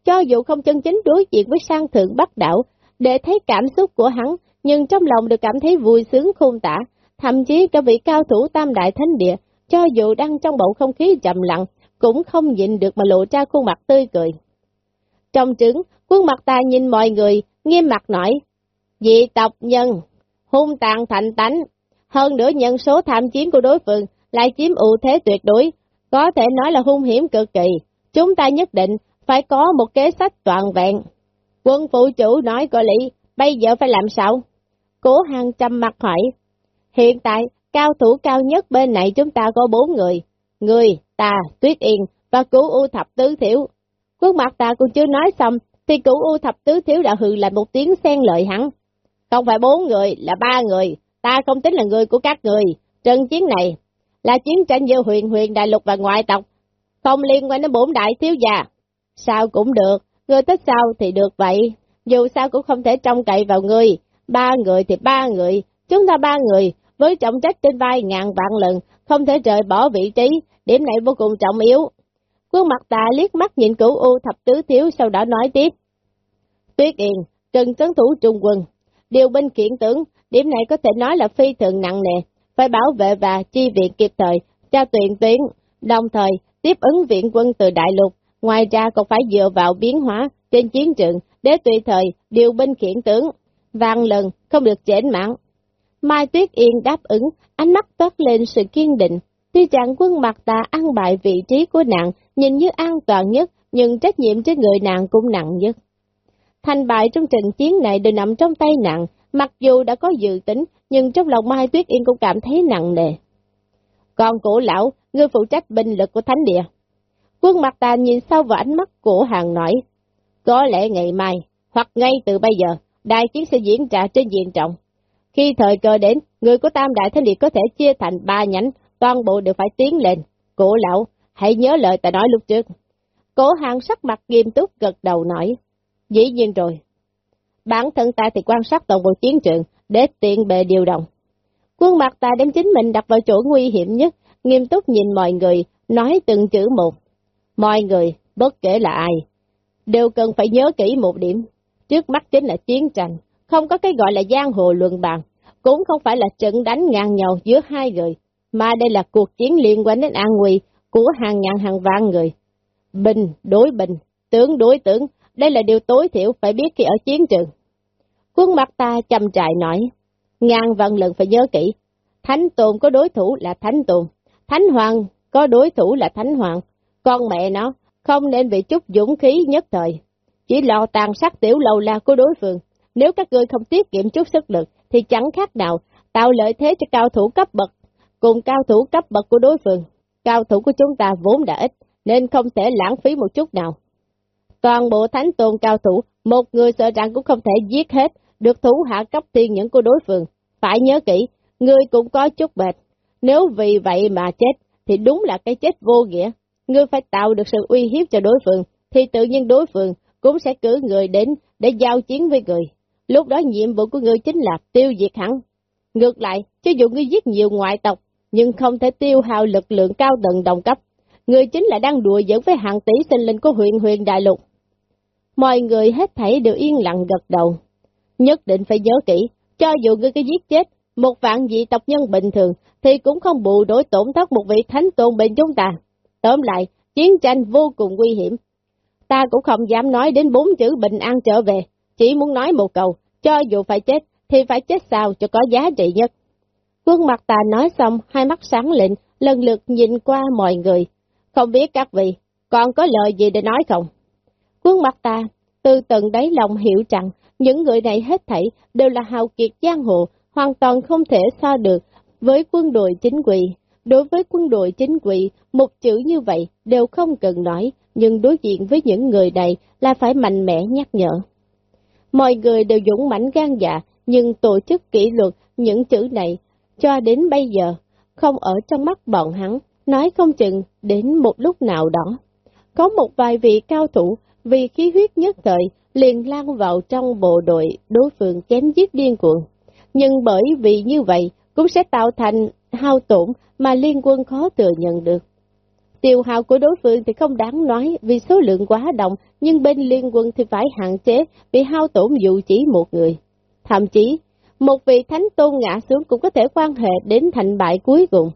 cho dù không chân chính đối diện với sang thượng bắc đảo, để thấy cảm xúc của hắn, nhưng trong lòng được cảm thấy vui sướng khôn tả, thậm chí cả vị cao thủ tam đại thánh địa, cho dù đang trong bầu không khí trầm lặng, cũng không nhịn được mà lộ ra khuôn mặt tươi cười. Trong trứng, khuôn mặt ta nhìn mọi người, nghiêm mặt nói, dị tộc nhân, hung tàn thành tánh, hơn nữa nhân số tham chiến của đối phương lại chiếm ưu thế tuyệt đối, có thể nói là hung hiểm cực kỳ, chúng ta nhất định phải có một kế sách toàn vẹn. Quân phụ chủ nói có lý, bây giờ phải làm sao? Cố hàng trăm mặt hỏi. Hiện tại, cao thủ cao nhất bên này chúng ta có bốn người. Người, ta, Tuyết Yên và Cửu U Thập Tứ Thiếu. Khuôn mặt ta cũng chưa nói xong, thì Cửu U Thập Tứ Thiếu đã hừ lại một tiếng xen lợi hẳn. Không phải bốn người, là ba người, ta không tính là người của các người. Trận chiến này là chiến tranh giữa huyền huyền đại lục và ngoại tộc, không liên quan đến bốn đại thiếu già. Sao cũng được, người thích sao thì được vậy, dù sao cũng không thể trông cậy vào người, ba người thì ba người, chúng ta ba người, với trọng trách trên vai ngàn vạn lần, không thể rời bỏ vị trí, điểm này vô cùng trọng yếu. Quân mặt ta liếc mắt nhìn cửu U thập tứ thiếu sau đó nói tiếp. Tuyết Yên, cần trấn thủ trung quân, điều binh kiện tướng, điểm này có thể nói là phi thường nặng nề, phải bảo vệ và chi viện kịp thời, cho tuyển tuyến, đồng thời tiếp ứng viện quân từ đại lục, ngoài ra còn phải dựa vào biến hóa trên chiến trường để tùy thời điều binh khiển tướng, vàng lần không được chẽn mạng. Mai Tuyết Yên đáp ứng, ánh mắt toát lên sự kiên định. Tuy rằng quân mặt ta ăn bại vị trí của nàng nhìn như an toàn nhất, nhưng trách nhiệm trên người nàng cũng nặng nhất. Thành bại trong trận chiến này đều nằm trong tay nàng, mặc dù đã có dự tính, nhưng trong lòng Mai Tuyết Yên cũng cảm thấy nặng nề. Còn cổ lão, ngươi phụ trách binh lực của thánh địa. Quân mặt ta nhìn sâu vào ánh mắt của hàng nói, có lẽ ngày mai, hoặc ngay từ bây giờ, đại chiến sẽ diễn ra trên diện trọng. Khi thời cơ đến, người của Tam Đại Thánh Địa có thể chia thành ba nhánh, toàn bộ đều phải tiến lên. Cổ lão, hãy nhớ lời ta nói lúc trước. Cổ hàng sắc mặt nghiêm túc gật đầu nói, dĩ nhiên rồi. Bản thân ta thì quan sát toàn bộ chiến trường, để tiện bề điều động. Quân mặt ta đem chính mình đặt vào chỗ nguy hiểm nhất, nghiêm túc nhìn mọi người, nói từng chữ một. Mọi người, bất kể là ai, đều cần phải nhớ kỹ một điểm. Trước mắt chính là chiến tranh, không có cái gọi là giang hồ luận bàn. cũng không phải là trận đánh ngang nhau giữa hai người, mà đây là cuộc chiến liên quan đến an nguy của hàng ngàn hàng vạn người. Bình đối bình, tướng đối tướng, đây là điều tối thiểu phải biết khi ở chiến trường. Quân mặt ta chăm trại nói, ngàn vạn lần phải nhớ kỹ, thánh Tôn có đối thủ là thánh Tôn, thánh hoàng có đối thủ là thánh hoàng, con mẹ nó không nên bị chút dũng khí nhất thời, chỉ lo tàn sát tiểu lầu la của đối phương. Nếu các ngươi không tiết kiệm chút sức lực, thì chẳng khác nào tạo lợi thế cho cao thủ cấp bậc, cùng cao thủ cấp bậc của đối phương. Cao thủ của chúng ta vốn đã ít, nên không thể lãng phí một chút nào. Toàn bộ thánh tôn cao thủ, một người sợ rằng cũng không thể giết hết, được thủ hạ cấp tiên những của đối phương. Phải nhớ kỹ, người cũng có chút bệt. Nếu vì vậy mà chết, thì đúng là cái chết vô nghĩa. Ngươi phải tạo được sự uy hiếp cho đối phương, thì tự nhiên đối phương cũng sẽ cử người đến để giao chiến với người. Lúc đó nhiệm vụ của ngươi chính là tiêu diệt hắn. Ngược lại, cho dù ngươi giết nhiều ngoại tộc, nhưng không thể tiêu hao lực lượng cao tầng đồng cấp. Ngươi chính là đang đùa dẫn với hàng tỷ sinh linh của huyện huyền đại lục. Mọi người hết thảy đều yên lặng gật đầu. Nhất định phải nhớ kỹ, cho dù ngươi có giết chết một vạn vị tộc nhân bình thường, thì cũng không bù đổi tổn thất một vị thánh tôn bên chúng ta. Tóm lại, chiến tranh vô cùng nguy hiểm. Ta cũng không dám nói đến bốn chữ bình an trở về, chỉ muốn nói một câu, cho dù phải chết, thì phải chết sao cho có giá trị nhất. Quân mặt ta nói xong, hai mắt sáng lên, lần lượt nhìn qua mọi người. Không biết các vị, còn có lời gì để nói không? Quân mặt ta, từ tận đáy lòng hiểu rằng, những người này hết thảy đều là hào kiệt giang hồ, hoàn toàn không thể so được với quân đội chính quy. Đối với quân đội chính quy, một chữ như vậy đều không cần nói, nhưng đối diện với những người này là phải mạnh mẽ nhắc nhở. Mọi người đều dũng mãnh gan dạ, nhưng tổ chức kỷ luật những chữ này cho đến bây giờ không ở trong mắt bọn hắn, nói không chừng đến một lúc nào đó. Có một vài vị cao thủ vì khí huyết nhất thời liền lan vào trong bộ đội đối phương chém giết điên cuồng. Nhưng bởi vì như vậy cũng sẽ tạo thành hao tổn mà liên quân khó thừa nhận được. Tiêu hào của đối phương thì không đáng nói vì số lượng quá đông, nhưng bên liên quân thì phải hạn chế vì hao tổn dù chỉ một người. Thậm chí, một vị thánh tôn ngã xuống cũng có thể quan hệ đến thành bại cuối cùng.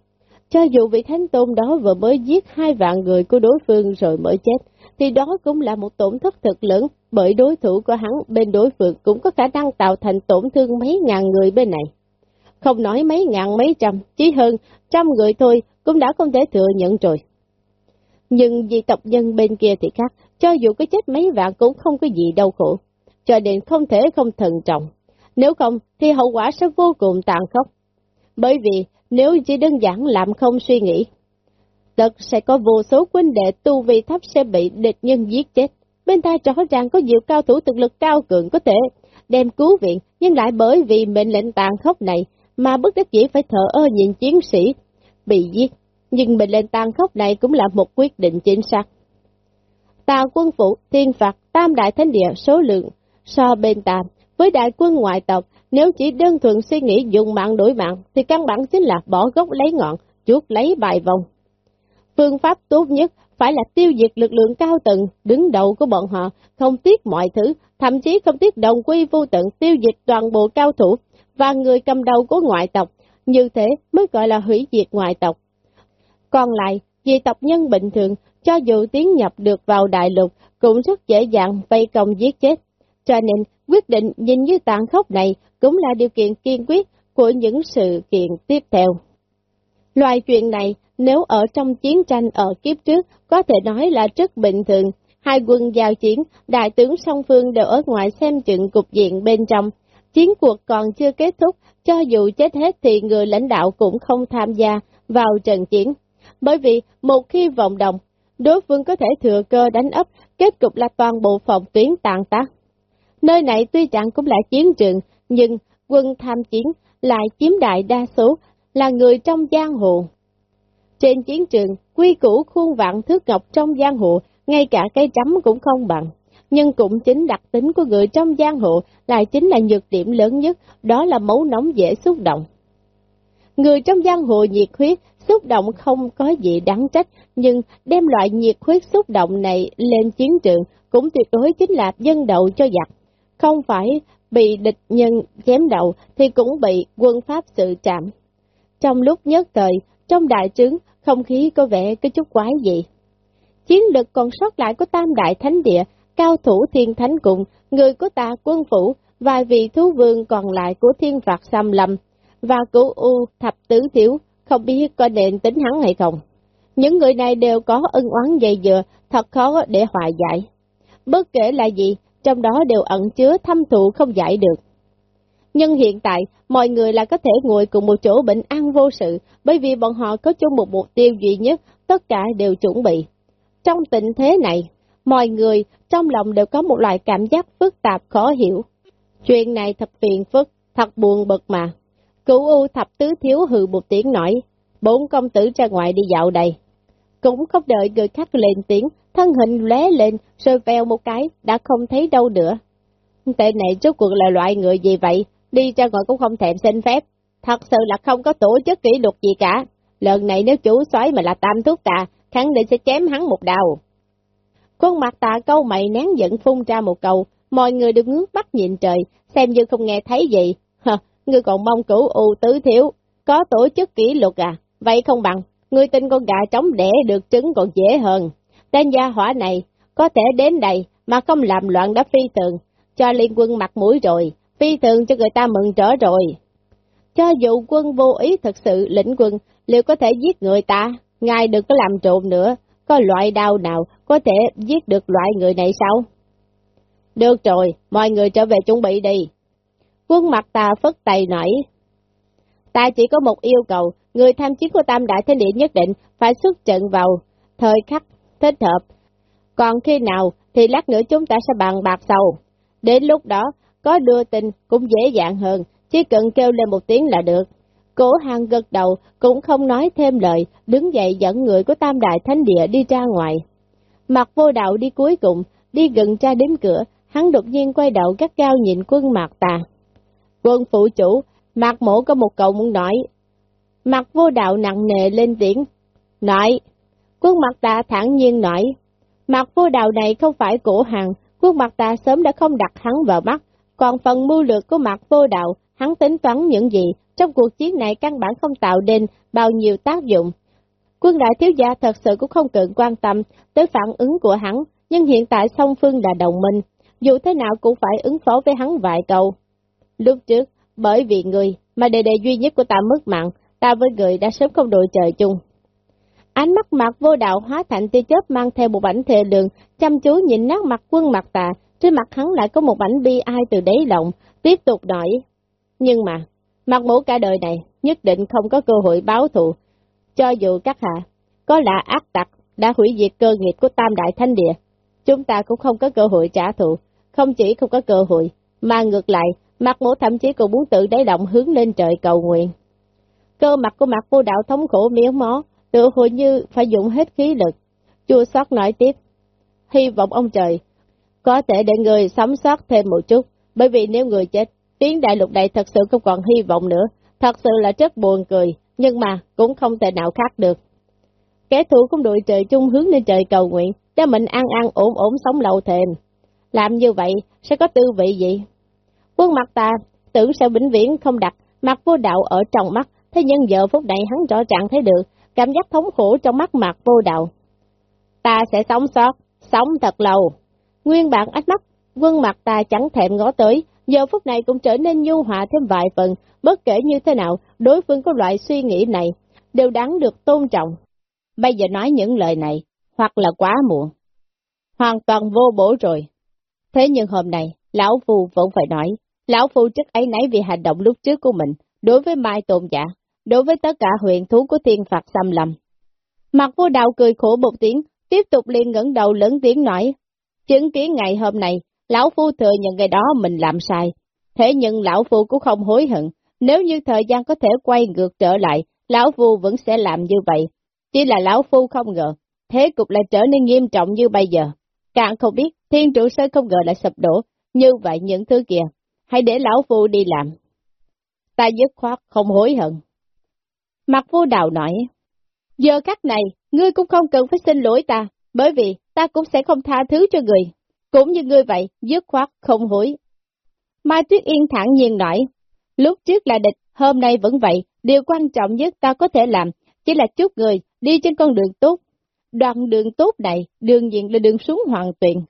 Cho dù vị thánh tôn đó vừa mới giết hai vạn người của đối phương rồi mới chết, thì đó cũng là một tổn thất thực lớn, bởi đối thủ của hắn bên đối phương cũng có khả năng tạo thành tổn thương mấy ngàn người bên này. Không nói mấy ngàn mấy trăm, chỉ hơn trăm người thôi cũng đã không thể thừa nhận rồi. Nhưng vì tộc nhân bên kia thì khác, cho dù có chết mấy vạn cũng không có gì đau khổ, cho nên không thể không thận trọng. Nếu không thì hậu quả sẽ vô cùng tàn khốc. Bởi vì nếu chỉ đơn giản làm không suy nghĩ, tật sẽ có vô số quân đệ tu vi thấp sẽ bị địch nhân giết chết. Bên ta rõ ràng có nhiều cao thủ thực lực cao cường có thể đem cứu viện, nhưng lại bởi vì mệnh lệnh tàn khốc này mà bất đắc dĩ phải thở ơ nhìn chiến sĩ bị giết. Nhưng mệnh lệnh tàn khốc này cũng là một quyết định chính xác. Tàu quân phủ, thiên phạt, tam đại thánh địa số lượng so bên ta với đại quân ngoại tộc, nếu chỉ đơn thuần suy nghĩ dùng mạng đổi mạng, thì căn bản chính là bỏ gốc lấy ngọn, chuốt lấy bài vòng. Phương pháp tốt nhất phải là tiêu diệt lực lượng cao tầng, đứng đầu của bọn họ, không tiếc mọi thứ, thậm chí không tiếc đồng quy vô tận tiêu diệt toàn bộ cao thủ và người cầm đầu của ngoại tộc, như thế mới gọi là hủy diệt ngoại tộc. Còn lại, vì tộc nhân bình thường, cho dù tiến nhập được vào đại lục, cũng rất dễ dàng vây công giết chết. Cho nên, quyết định nhìn như tàn khốc này cũng là điều kiện kiên quyết của những sự kiện tiếp theo. Loài chuyện này, nếu ở trong chiến tranh ở kiếp trước, có thể nói là rất bình thường. Hai quân giao chiến, đại tướng song phương đều ở ngoài xem chừng cục diện bên trong. Chiến cuộc còn chưa kết thúc, cho dù chết hết thì người lãnh đạo cũng không tham gia vào trận chiến. Bởi vì một khi vòng đồng, đối phương có thể thừa cơ đánh ấp, kết cục là toàn bộ phòng tuyến tàn tác. Nơi này tuy chẳng cũng là chiến trường, nhưng quân tham chiến lại chiếm đại đa số là người trong giang hồ. Trên chiến trường, quy củ khuôn vạn thước ngọc trong giang hồ, ngay cả cây chấm cũng không bằng. Nhưng cũng chính đặc tính của người trong giang hồ lại chính là nhược điểm lớn nhất, đó là máu nóng dễ xúc động. Người trong giang hồ nhiệt huyết, xúc động không có gì đáng trách, nhưng đem loại nhiệt huyết xúc động này lên chiến trường cũng tuyệt đối chính là dân đầu cho giặc không phải bị địch nhân chém đầu thì cũng bị quân pháp sự chạm. Trong lúc nhất thời, trong đại trướng, không khí có vẻ có chút quái dị. Chiến lực còn sót lại của Tam Đại Thánh Địa, cao thủ thiên thánh cùng, người của ta quân phủ, vài vị thú vương còn lại của thiên phạt xâm lâm, và cửu U thập tứ thiếu, không biết có nên tính hắn hay không. Những người này đều có ân oán dày dừa, thật khó để hòa giải. Bất kể là gì, trong đó đều ẩn chứa thâm thụ không giải được. Nhưng hiện tại, mọi người là có thể ngồi cùng một chỗ bình an vô sự, bởi vì bọn họ có chung một mục tiêu duy nhất, tất cả đều chuẩn bị. Trong tình thế này, mọi người trong lòng đều có một loại cảm giác phức tạp khó hiểu. Chuyện này thật phiền phức, thật buồn bực mà. Cửu U thập tứ thiếu hừ một tiếng nói, bốn công tử ra ngoài đi dạo đây. Cũng không đợi người khách lên tiếng, thân hình lóe lên, rồi veo một cái, đã không thấy đâu nữa. Tệ này rốt cuộc là loại người gì vậy? Đi ra ngoài cũng không thèm xin phép. Thật sự là không có tổ chức kỷ luật gì cả. Lần này nếu chủ xoáy mà là tam thuốc tà, khẳng định sẽ chém hắn một đầu. Khuôn mặt tà câu mày nén giận phun ra một câu, mọi người đều ngước mắt nhìn trời, xem như không nghe thấy gì. Hờ, ngươi còn mong cửu u tứ thiếu, có tổ chức kỷ luật à, vậy không bằng, ngươi tin con gà trống đẻ được trứng còn dễ hơn. Tên gia hỏa này, có thể đến đây mà không làm loạn đã phi thường, cho liên quân mặt mũi rồi, phi thường cho người ta mừng trở rồi. Cho dù quân vô ý thật sự lĩnh quân, liệu có thể giết người ta, ngài đừng có làm trộm nữa, có loại đau nào có thể giết được loại người này sao? Được rồi, mọi người trở về chuẩn bị đi. Quân mặt ta phất tay nói. Ta chỉ có một yêu cầu, người tham chiến của Tam Đại Thế Địa nhất định phải xuất trận vào thời khắc thích hợp. Còn khi nào thì lát nữa chúng ta sẽ bàn bạc sau. Đến lúc đó, có đưa tin cũng dễ dàng hơn, chỉ cần kêu lên một tiếng là được. Cổ hàng gật đầu, cũng không nói thêm lời, đứng dậy dẫn người của Tam Đại Thánh Địa đi ra ngoài. Mặt vô đạo đi cuối cùng, đi gần ra đến cửa, hắn đột nhiên quay đầu gắt cao nhìn quân mạc tà. Quân phụ chủ, mạc mổ có một cậu muốn nói. Mặt vô đạo nặng nề lên tiếng. Nói, quân mặt tà thẳng nhiên nói. Mặt vô đạo này không phải cổ hàng, quân mặt tà sớm đã không đặt hắn vào mắt, còn phần mưu lược của mặt vô đạo, hắn tính toán những gì, trong cuộc chiến này căn bản không tạo nên bao nhiêu tác dụng. Quân đại thiếu gia thật sự cũng không cần quan tâm tới phản ứng của hắn, nhưng hiện tại song phương là đồng minh, dù thế nào cũng phải ứng phó với hắn vài câu. Lúc trước, bởi vì người mà đề đề duy nhất của ta mất mạng, ta với người đã sớm không đội trời chung. Ánh mắt mặt vô đạo hóa thành tia chớp mang theo một ảnh thề lượng, chăm chú nhìn nát mặt quân mặt tà, trên mặt hắn lại có một ảnh bi ai từ đáy lòng, tiếp tục nói. Nhưng mà, mặt mũ cả đời này, nhất định không có cơ hội báo thù, cho dù các hạ, có là ác tặc, đã hủy diệt cơ nghiệp của Tam Đại Thánh Địa, chúng ta cũng không có cơ hội trả thù, không chỉ không có cơ hội, mà ngược lại, mặt mũ thậm chí còn muốn tự đáy động hướng lên trời cầu nguyện. Cơ mặt của mặt vô đạo thống khổ miếng mó, tự hồi như phải dùng hết khí lực. Chua xót nói tiếp, hy vọng ông trời có thể để người sống sót thêm một chút, bởi vì nếu người chết, tiếng đại lục này thật sự không còn hy vọng nữa, thật sự là rất buồn cười, nhưng mà cũng không thể nào khác được. Kẻ thù cũng đội trời chung hướng lên trời cầu nguyện, cho mình ăn ăn ổn ổn sống lâu thêm. Làm như vậy sẽ có tư vị gì? Quân mặt ta tưởng sẽ vĩnh viễn không đặt mặt vô đạo ở trong mắt, thế nhưng giờ phút này hắn rõ ràng thấy được cảm giác thống khổ trong mắt mặt vô đạo. Ta sẽ sống sót, sống thật lâu. Nguyên bản ánh mắt, quân mặt ta chẳng thèm ngó tới, giờ phút này cũng trở nên nhu hòa thêm vài phần, bất kể như thế nào, đối phương có loại suy nghĩ này, đều đáng được tôn trọng. Bây giờ nói những lời này, hoặc là quá muộn, hoàn toàn vô bổ rồi. Thế nhưng hôm nay, Lão Phu vẫn phải nói, Lão Phu trước ấy nấy vì hành động lúc trước của mình, đối với Mai Tôn Giả, đối với tất cả huyện thú của thiên phạt xâm lầm. Mặt vô đạo cười khổ một tiếng, tiếp tục liền ngẩng đầu lớn tiếng nói, chứng kiến ngày hôm nay, Lão Phu thừa nhận ngày đó mình làm sai, thế nhưng Lão Phu cũng không hối hận, nếu như thời gian có thể quay ngược trở lại, Lão Phu vẫn sẽ làm như vậy, chỉ là Lão Phu không ngờ, thế cục lại trở nên nghiêm trọng như bây giờ. Càng không biết, thiên trụ sơn không ngờ lại sập đổ, như vậy những thứ kia, hãy để Lão Phu đi làm. Ta dứt khoát không hối hận. Mặt vô đào nói, giờ khắc này, ngươi cũng không cần phải xin lỗi ta, bởi vì ta cũng sẽ không tha thứ cho người. Cũng như ngươi vậy, dứt khoát không hối. Mai Tuyết Yên thẳng nhiên nói, lúc trước là địch, hôm nay vẫn vậy, điều quan trọng nhất ta có thể làm, chỉ là chút người đi trên con đường tốt. Đoạn đường tốt này, đương nhiên là đường xuống hoàn tuyển.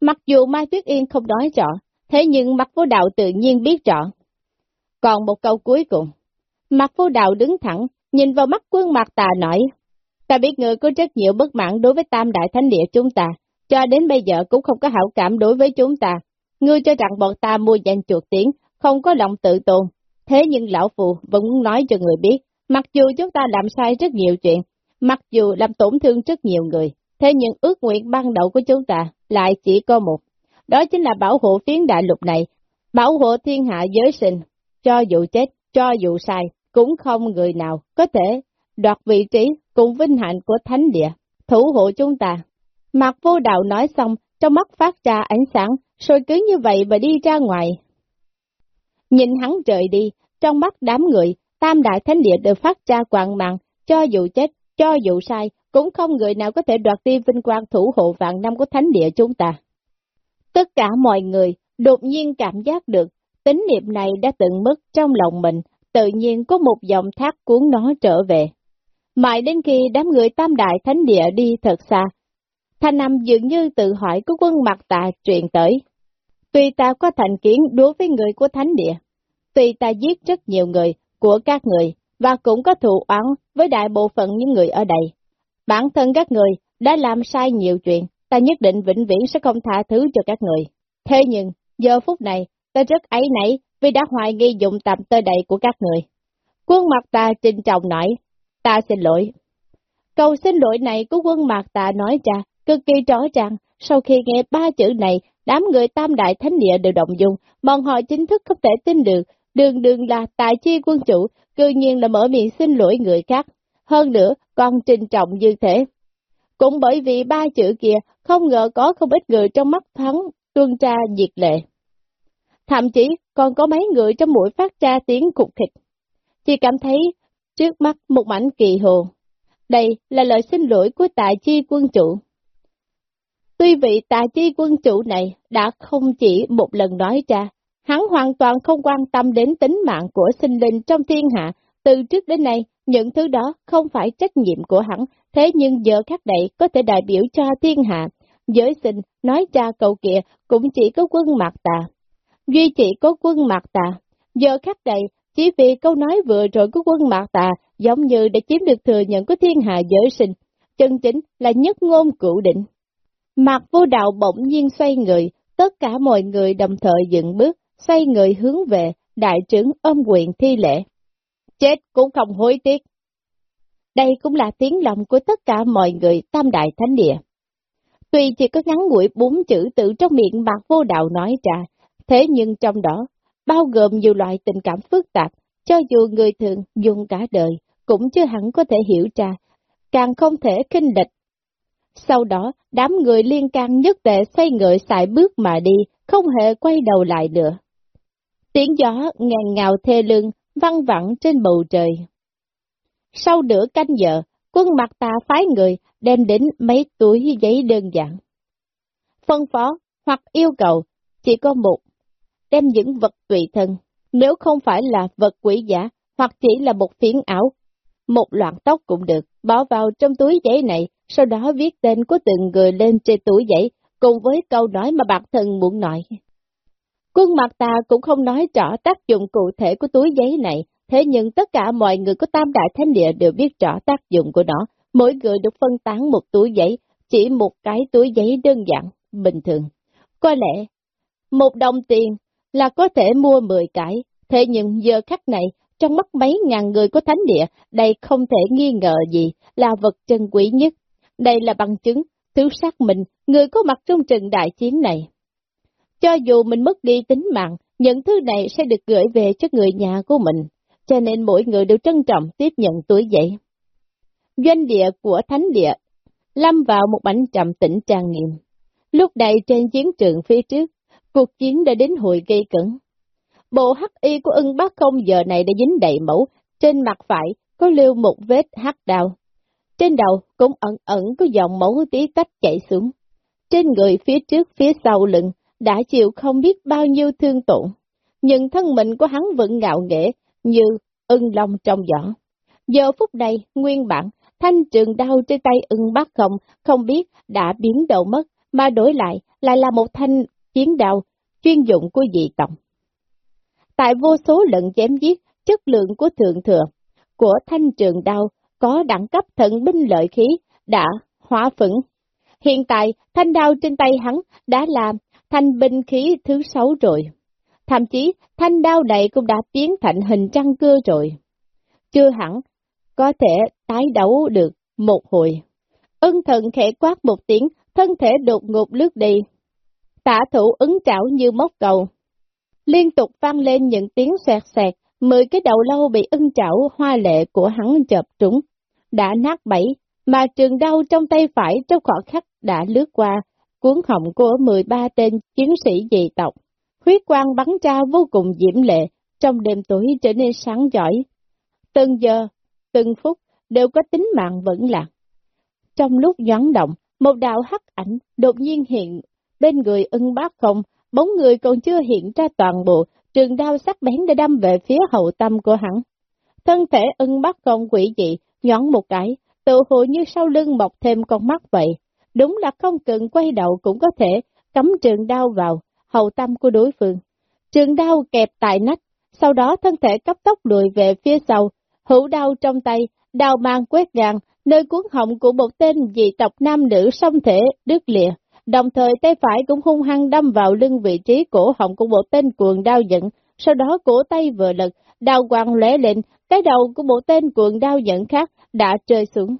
Mặc dù Mai Tuyết Yên không nói rõ, thế nhưng mặt vô đạo tự nhiên biết rõ. Còn một câu cuối cùng, mặt vô đạo đứng thẳng, nhìn vào mắt quân mặt tà nói, ta biết người có rất nhiều bất mãn đối với tam đại thánh địa chúng ta, cho đến bây giờ cũng không có hảo cảm đối với chúng ta. Ngươi cho rằng bọn ta mua danh chuột tiếng, không có lòng tự tôn. Thế nhưng lão phù vẫn muốn nói cho người biết, mặc dù chúng ta làm sai rất nhiều chuyện, mặc dù làm tổn thương rất nhiều người, thế nhưng ước nguyện ban đầu của chúng ta lại chỉ có một. Đó chính là bảo hộ phiến đại lục này, bảo hộ thiên hạ giới sinh, cho dù chết, cho dù sai, cũng không người nào có thể đoạt vị trí cùng vinh hạnh của thánh địa, thủ hộ chúng ta. Mạc vô đạo nói xong, trong mắt phát ra ánh sáng, rồi cứ như vậy mà đi ra ngoài. Nhìn hắn rời đi, trong mắt đám người, tam đại thánh địa đều phát ra quạng mạng, cho dù chết, cho dù sai, cũng không người nào có thể đoạt đi vinh quang thủ hộ vạn năm của thánh địa chúng ta. Tất cả mọi người đột nhiên cảm giác được, tính niệm này đã từng mất trong lòng mình, tự nhiên có một dòng thác cuốn nó trở về. Mãi đến khi đám người tam đại thánh địa đi thật xa, Thanh Nam dường như tự hỏi của quân mặt tà truyền tới. Tuy ta có thành kiến đối với người của thánh địa, tuy ta giết rất nhiều người của các người, và cũng có thù oán với đại bộ phận những người ở đây. Bản thân các người đã làm sai nhiều chuyện, ta nhất định vĩnh viễn sẽ không tha thứ cho các người. Thế nhưng, giờ phút này, ta rất ấy nảy vì đã hoài nghi dụng tạm tơ đầy của các người. Quân mặt ta trinh trọng nói, ta xin lỗi. Câu xin lỗi này của quân mạc tạ nói ra, cực kỳ rõ ràng, sau khi nghe ba chữ này, đám người tam đại thánh địa đều động dung, bọn họ chính thức không thể tin được, đường đường là tài chi quân chủ, cư nhiên là mở miệng xin lỗi người khác. Hơn nữa, còn trình trọng như thế. Cũng bởi vì ba chữ kia, không ngờ có không ít người trong mắt thắng, tuân tra diệt lệ. Thậm chí còn có mấy người trong mũi phát ra tiếng cục thịt. Chỉ cảm thấy trước mắt một mảnh kỳ hồ. Đây là lời xin lỗi của tài chi quân chủ. Tuy vị tài chi quân chủ này đã không chỉ một lần nói ra, hắn hoàn toàn không quan tâm đến tính mạng của sinh linh trong thiên hạ, từ trước đến nay, những thứ đó không phải trách nhiệm của hắn, thế nhưng giờ khắc đây có thể đại biểu cho thiên hạ. Giới sinh nói ra cầu kia cũng chỉ có quân mạc tà. Duy chỉ có quân mạc tà. Giờ khắc đây, chỉ vì câu nói vừa rồi của quân mạc tà giống như đã chiếm được thừa nhận của thiên hạ giới sinh, chân chính là nhất ngôn cửu định. Mạc vô đạo bỗng nhiên xoay người, tất cả mọi người đồng thời dựng bước, xoay người hướng về, đại trưởng ôm quyền thi lễ. Chết cũng không hối tiếc. Đây cũng là tiếng lòng của tất cả mọi người tam đại thánh địa. Tuy chỉ có ngắn ngủi bốn chữ tự trong miệng Mạc vô đạo nói ra, thế nhưng trong đó, bao gồm nhiều loại tình cảm phức tạp, cho dù người thường dùng cả đời, cũng chưa hẳn có thể hiểu ra, càng không thể khinh địch sau đó, đám người liên can nhất tệ xoay ngựa xài bước mà đi, không hề quay đầu lại nữa. Tiếng gió ngàn ngào thê lương, văng vẳng trên bầu trời. Sau nửa canh giờ, quân mặt ta phái người đem đến mấy túi giấy đơn giản. Phân phó hoặc yêu cầu chỉ có một, đem những vật tùy thân, nếu không phải là vật quỷ giả hoặc chỉ là một phiến ảo, một loạn tóc cũng được, bỏ vào trong túi giấy này, sau đó viết tên của từng người lên trên túi giấy, cùng với câu nói mà bản thân muốn nói. Quân mặt ta cũng không nói rõ tác dụng cụ thể của túi giấy này, thế nhưng tất cả mọi người của Tam Đại Thánh Địa đều biết rõ tác dụng của nó, mỗi người được phân tán một túi giấy, chỉ một cái túi giấy đơn giản, bình thường. Có lẽ, một đồng tiền là có thể mua 10 cái, thế nhưng giờ khắc này, trong mắt mấy ngàn người của Thánh Địa, đây không thể nghi ngờ gì là vật chân quý nhất, đây là bằng chứng, thứ xác mình, người có mặt trong trận đại chiến này. Cho dù mình mất đi tính mạng, những thứ này sẽ được gửi về cho người nhà của mình, cho nên mỗi người đều trân trọng tiếp nhận tuổi dậy. Doanh địa của thánh địa lâm vào một bánh trầm tĩnh trang nghiêm. Lúc này trên chiến trường phía trước, cuộc chiến đã đến hồi gây cứng. Bộ hắc y của ưng bác không giờ này đã dính đầy mẫu, trên mặt phải có lưu một vết hắc đào, trên đầu cũng ẩn ẩn có dòng máu tí tách chảy xuống. Trên người phía trước phía sau lưng đã chịu không biết bao nhiêu thương tổn. nhưng thân mình của hắn vẫn ngạo nghễ như ưng long trong giỏ. Giờ phút này, nguyên bản, thanh trường đao trên tay ưng bác không, không biết đã biến đầu mất, mà đổi lại lại là một thanh chiến đao chuyên dụng của dị tộc. Tại vô số lần chém giết, chất lượng của thượng thừa, của thanh trường đao có đẳng cấp thần binh lợi khí đã hóa phẫn. Hiện tại, thanh đao trên tay hắn đã là thanh binh khí thứ sáu rồi. Thậm chí, thanh đao này cũng đã biến thành hình trăng cưa rồi. Chưa hẳn, có thể tái đấu được một hồi. Ân thần khẽ quát một tiếng, thân thể đột ngột lướt đi. Tả thủ ứng trảo như móc cầu. Liên tục vang lên những tiếng xoẹt xoẹt, mười cái đầu lâu bị ưng trảo hoa lệ của hắn chập trúng, đã nát bẫy, mà trường đau trong tay phải trong khoảng khắc đã lướt qua, cuốn họng của 13 tên chiến sĩ dị tộc. Huyết quang bắn ra vô cùng diễm lệ, trong đêm tối trở nên sáng giỏi. Từng giờ, từng phút đều có tính mạng vẫn lạc. Trong lúc doán động, một đạo hắc ảnh đột nhiên hiện bên người ưng bác không, bóng người còn chưa hiện ra toàn bộ, trường đao sắc bén đã đâm về phía hậu tâm của hắn. Thân thể ưng bác không quỷ dị, nhón một cái, tự hồ như sau lưng mọc thêm con mắt vậy. Đúng là không cần quay đầu cũng có thể cắm trường đao vào hậu tâm của đối phương. Trường đao kẹp tại nách, sau đó thân thể cấp tốc lùi về phía sau, hữu đao trong tay, đao mang quét ngang, nơi cuốn họng của một tên dị tộc nam nữ song thể đứt lìa. Đồng thời tay phải cũng hung hăng đâm vào lưng vị trí cổ họng của một tên cuồng đao giận, sau đó cổ tay vừa lật, đao quang lóe lên, cái đầu của một tên cuồng đao giận khác đã rơi xuống.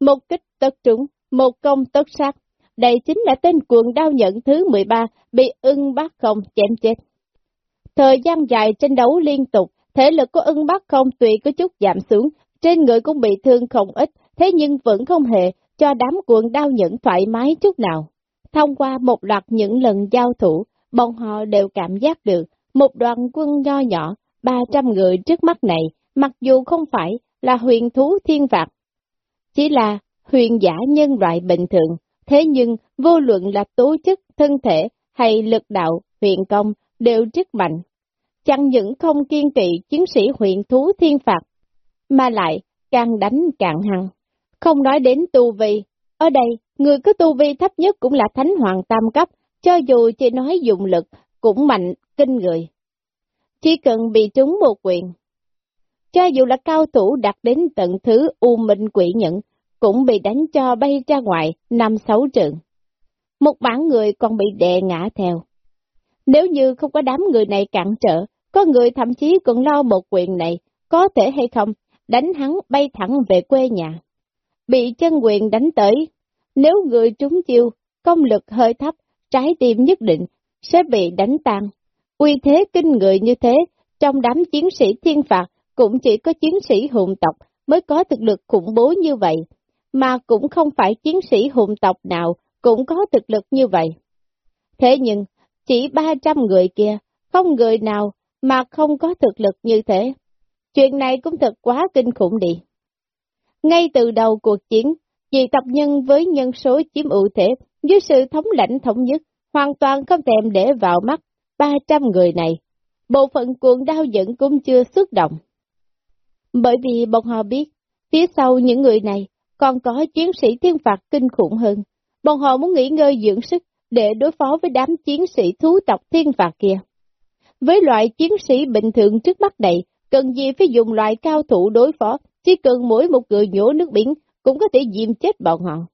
Một kích tất trúng, một công tất sát. Đây chính là tên cuồng đao nhận thứ 13 bị ưng bác không chém chết. Thời gian dài tranh đấu liên tục, thể lực của ưng bác không tùy có chút giảm xuống, trên người cũng bị thương không ít, thế nhưng vẫn không hề cho đám cuồng đao nhận thoải mái chút nào. Thông qua một loạt những lần giao thủ, bọn họ đều cảm giác được một đoàn quân nho nhỏ, 300 người trước mắt này, mặc dù không phải là huyền thú thiên phạt, chỉ là huyền giả nhân loại bình thường, thế nhưng vô luận là tố chức, thân thể hay lực đạo, huyền công đều rất mạnh. Chẳng những không kiên kỵ chiến sĩ huyền thú thiên phạt, mà lại càng đánh càng hăng. Không nói đến tu vi, ở đây người có tu vi thấp nhất cũng là thánh hoàng tam cấp, cho dù chỉ nói dùng lực cũng mạnh kinh người. Chỉ cần bị trúng một quyền, cho dù là cao thủ đạt đến tận thứ u minh quỷ nhẫn, cũng bị đánh cho bay ra ngoài năm sáu trường. Một bản người còn bị đè ngã theo. Nếu như không có đám người này cản trở, có người thậm chí còn lo một quyền này, có thể hay không, đánh hắn bay thẳng về quê nhà. Bị chân quyền đánh tới, nếu người trúng chiêu, công lực hơi thấp, trái tim nhất định sẽ bị đánh tan. Uy thế kinh người như thế, trong đám chiến sĩ thiên phạt cũng chỉ có chiến sĩ hùng tộc mới có thực lực khủng bố như vậy, mà cũng không phải chiến sĩ hùng tộc nào cũng có thực lực như vậy. Thế nhưng, chỉ 300 người kia, không người nào mà không có thực lực như thế. Chuyện này cũng thật quá kinh khủng đi. Ngay từ đầu cuộc chiến, vì tập nhân với nhân số chiếm ưu thế, dưới sự thống lãnh thống nhất, hoàn toàn không thèm để vào mắt 300 người này. Bộ phận cuồng đao dẫn cũng chưa xuất động. Bởi vì bọn họ biết, phía sau những người này còn có chiến sĩ thiên phạt kinh khủng hơn. Bọn họ muốn nghỉ ngơi dưỡng sức để đối phó với đám chiến sĩ thú tộc thiên phạt kia. Với loại chiến sĩ bình thường trước mắt này, cần gì phải dùng loại cao thủ đối phó, chỉ cần mỗi một người nhổ nước biển cũng có thể diêm chết bọn họ.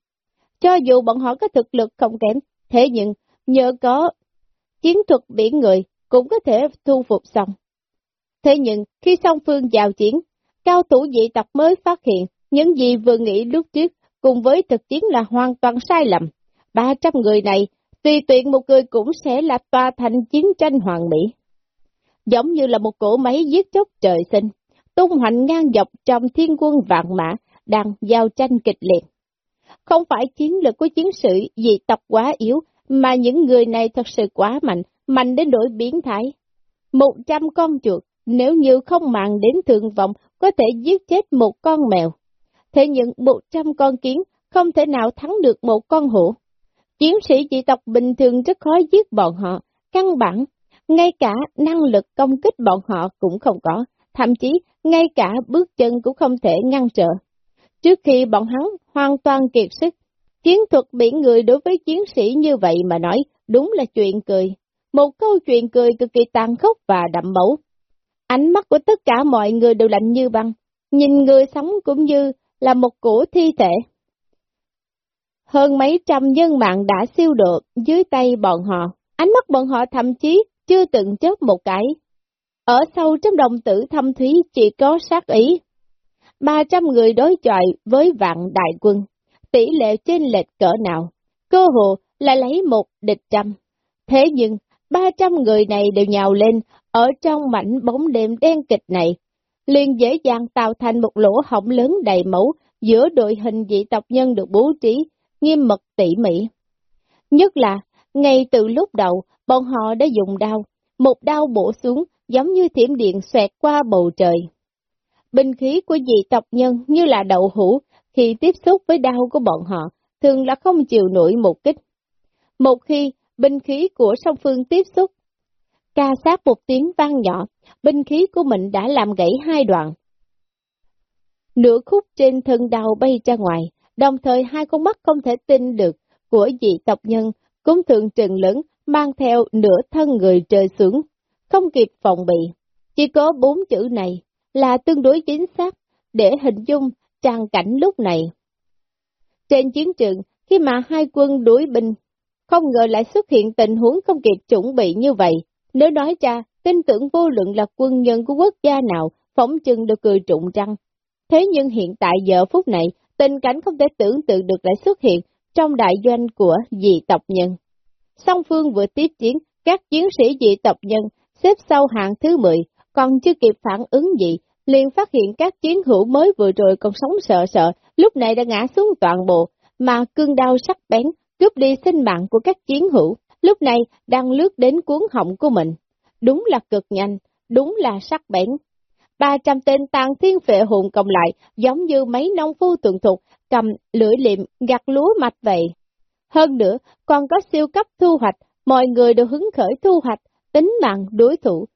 Cho dù bọn họ có thực lực không kém, thế nhưng nhờ có chiến thuật biển người cũng có thể thu phục xong. Thế nhưng khi song phương giao chiến, cao thủ dị tộc mới phát hiện những gì vừa nghĩ lúc trước cùng với thực chiến là hoàn toàn sai lầm. 300 người này, tùy tiện một người cũng sẽ là tòa thành chiến tranh hoàng mỹ. Giống như là một cỗ máy giết chóc trời sinh, tung hoành ngang dọc trong thiên quân vạn mã, đang giao tranh kịch liệt. Không phải chiến lực của chiến sĩ dị tộc quá yếu, mà những người này thật sự quá mạnh, mạnh đến đổi biến thái. Một trăm con chuột, nếu như không mạng đến thượng vọng, có thể giết chết một con mèo. Thế nhưng một trăm con kiến không thể nào thắng được một con hổ. Chiến sĩ dị tộc bình thường rất khó giết bọn họ, căn bản ngay cả năng lực công kích bọn họ cũng không có, thậm chí ngay cả bước chân cũng không thể ngăn trở. Trước khi bọn hắn hoàn toàn kiệt sức, chiến thuật biển người đối với chiến sĩ như vậy mà nói, đúng là chuyện cười. Một câu chuyện cười cực kỳ tàn khốc và đậm mẫu. Ánh mắt của tất cả mọi người đều lạnh như băng, nhìn người sống cũng như là một cổ thi thể. Hơn mấy trăm nhân mạng đã siêu được dưới tay bọn họ, ánh mắt bọn họ thậm chí chưa từng chớp một cái. Ở sâu trong đồng tử thâm thúy chỉ có sát ý. 300 người đối chọi với vạn đại quân, tỷ lệ trên lệch cỡ nào, cơ hồ là lấy một địch trăm. Thế nhưng, 300 người này đều nhào lên, ở trong mảnh bóng đêm đen kịch này, liền dễ dàng tạo thành một lỗ hổng lớn đầy mẫu giữa đội hình dị tộc nhân được bố trí, nghiêm mật tỉ mỉ. Nhất là, ngay từ lúc đầu, bọn họ đã dùng đao, một đao bổ xuống giống như thiểm điện xoẹt qua bầu trời. Binh khí của dị tộc nhân như là đậu hũ, khi tiếp xúc với đau của bọn họ, thường là không chịu nổi một kích. Một khi binh khí của song phương tiếp xúc, ca sát một tiếng vang nhỏ, binh khí của mình đã làm gãy hai đoạn. Nửa khúc trên thân đau bay ra ngoài, đồng thời hai con mắt không thể tin được của dị tộc nhân cũng thường trừng lớn mang theo nửa thân người trời xuống, không kịp phòng bị. Chỉ có bốn chữ này là tương đối chính xác để hình dung trang cảnh lúc này. Trên chiến trường, khi mà hai quân đối binh, không ngờ lại xuất hiện tình huống không kịp chuẩn bị như vậy. Nếu nói ra, tin tưởng vô lượng là quân nhân của quốc gia nào, phóng chừng được cười trụng trăng. Thế nhưng hiện tại giờ phút này, tình cảnh không thể tưởng tượng được lại xuất hiện trong đại doanh của dị tộc nhân. Song phương vừa tiếp chiến, các chiến sĩ dị tộc nhân xếp sau hạng thứ 10, còn chưa kịp phản ứng gì, liền phát hiện các chiến hữu mới vừa rồi còn sống sợ sợ, lúc này đã ngã xuống toàn bộ, mà cương đau sắc bén, cướp đi sinh mạng của các chiến hữu, lúc này đang lướt đến cuốn họng của mình. Đúng là cực nhanh, đúng là sắc bén. 300 tên tàn thiên phệ hồn cộng lại, giống như mấy nông phu tuần thục, cầm lưỡi liệm gặt lúa mạch vậy. Hơn nữa, còn có siêu cấp thu hoạch, mọi người đều hứng khởi thu hoạch, tính mạng đối thủ.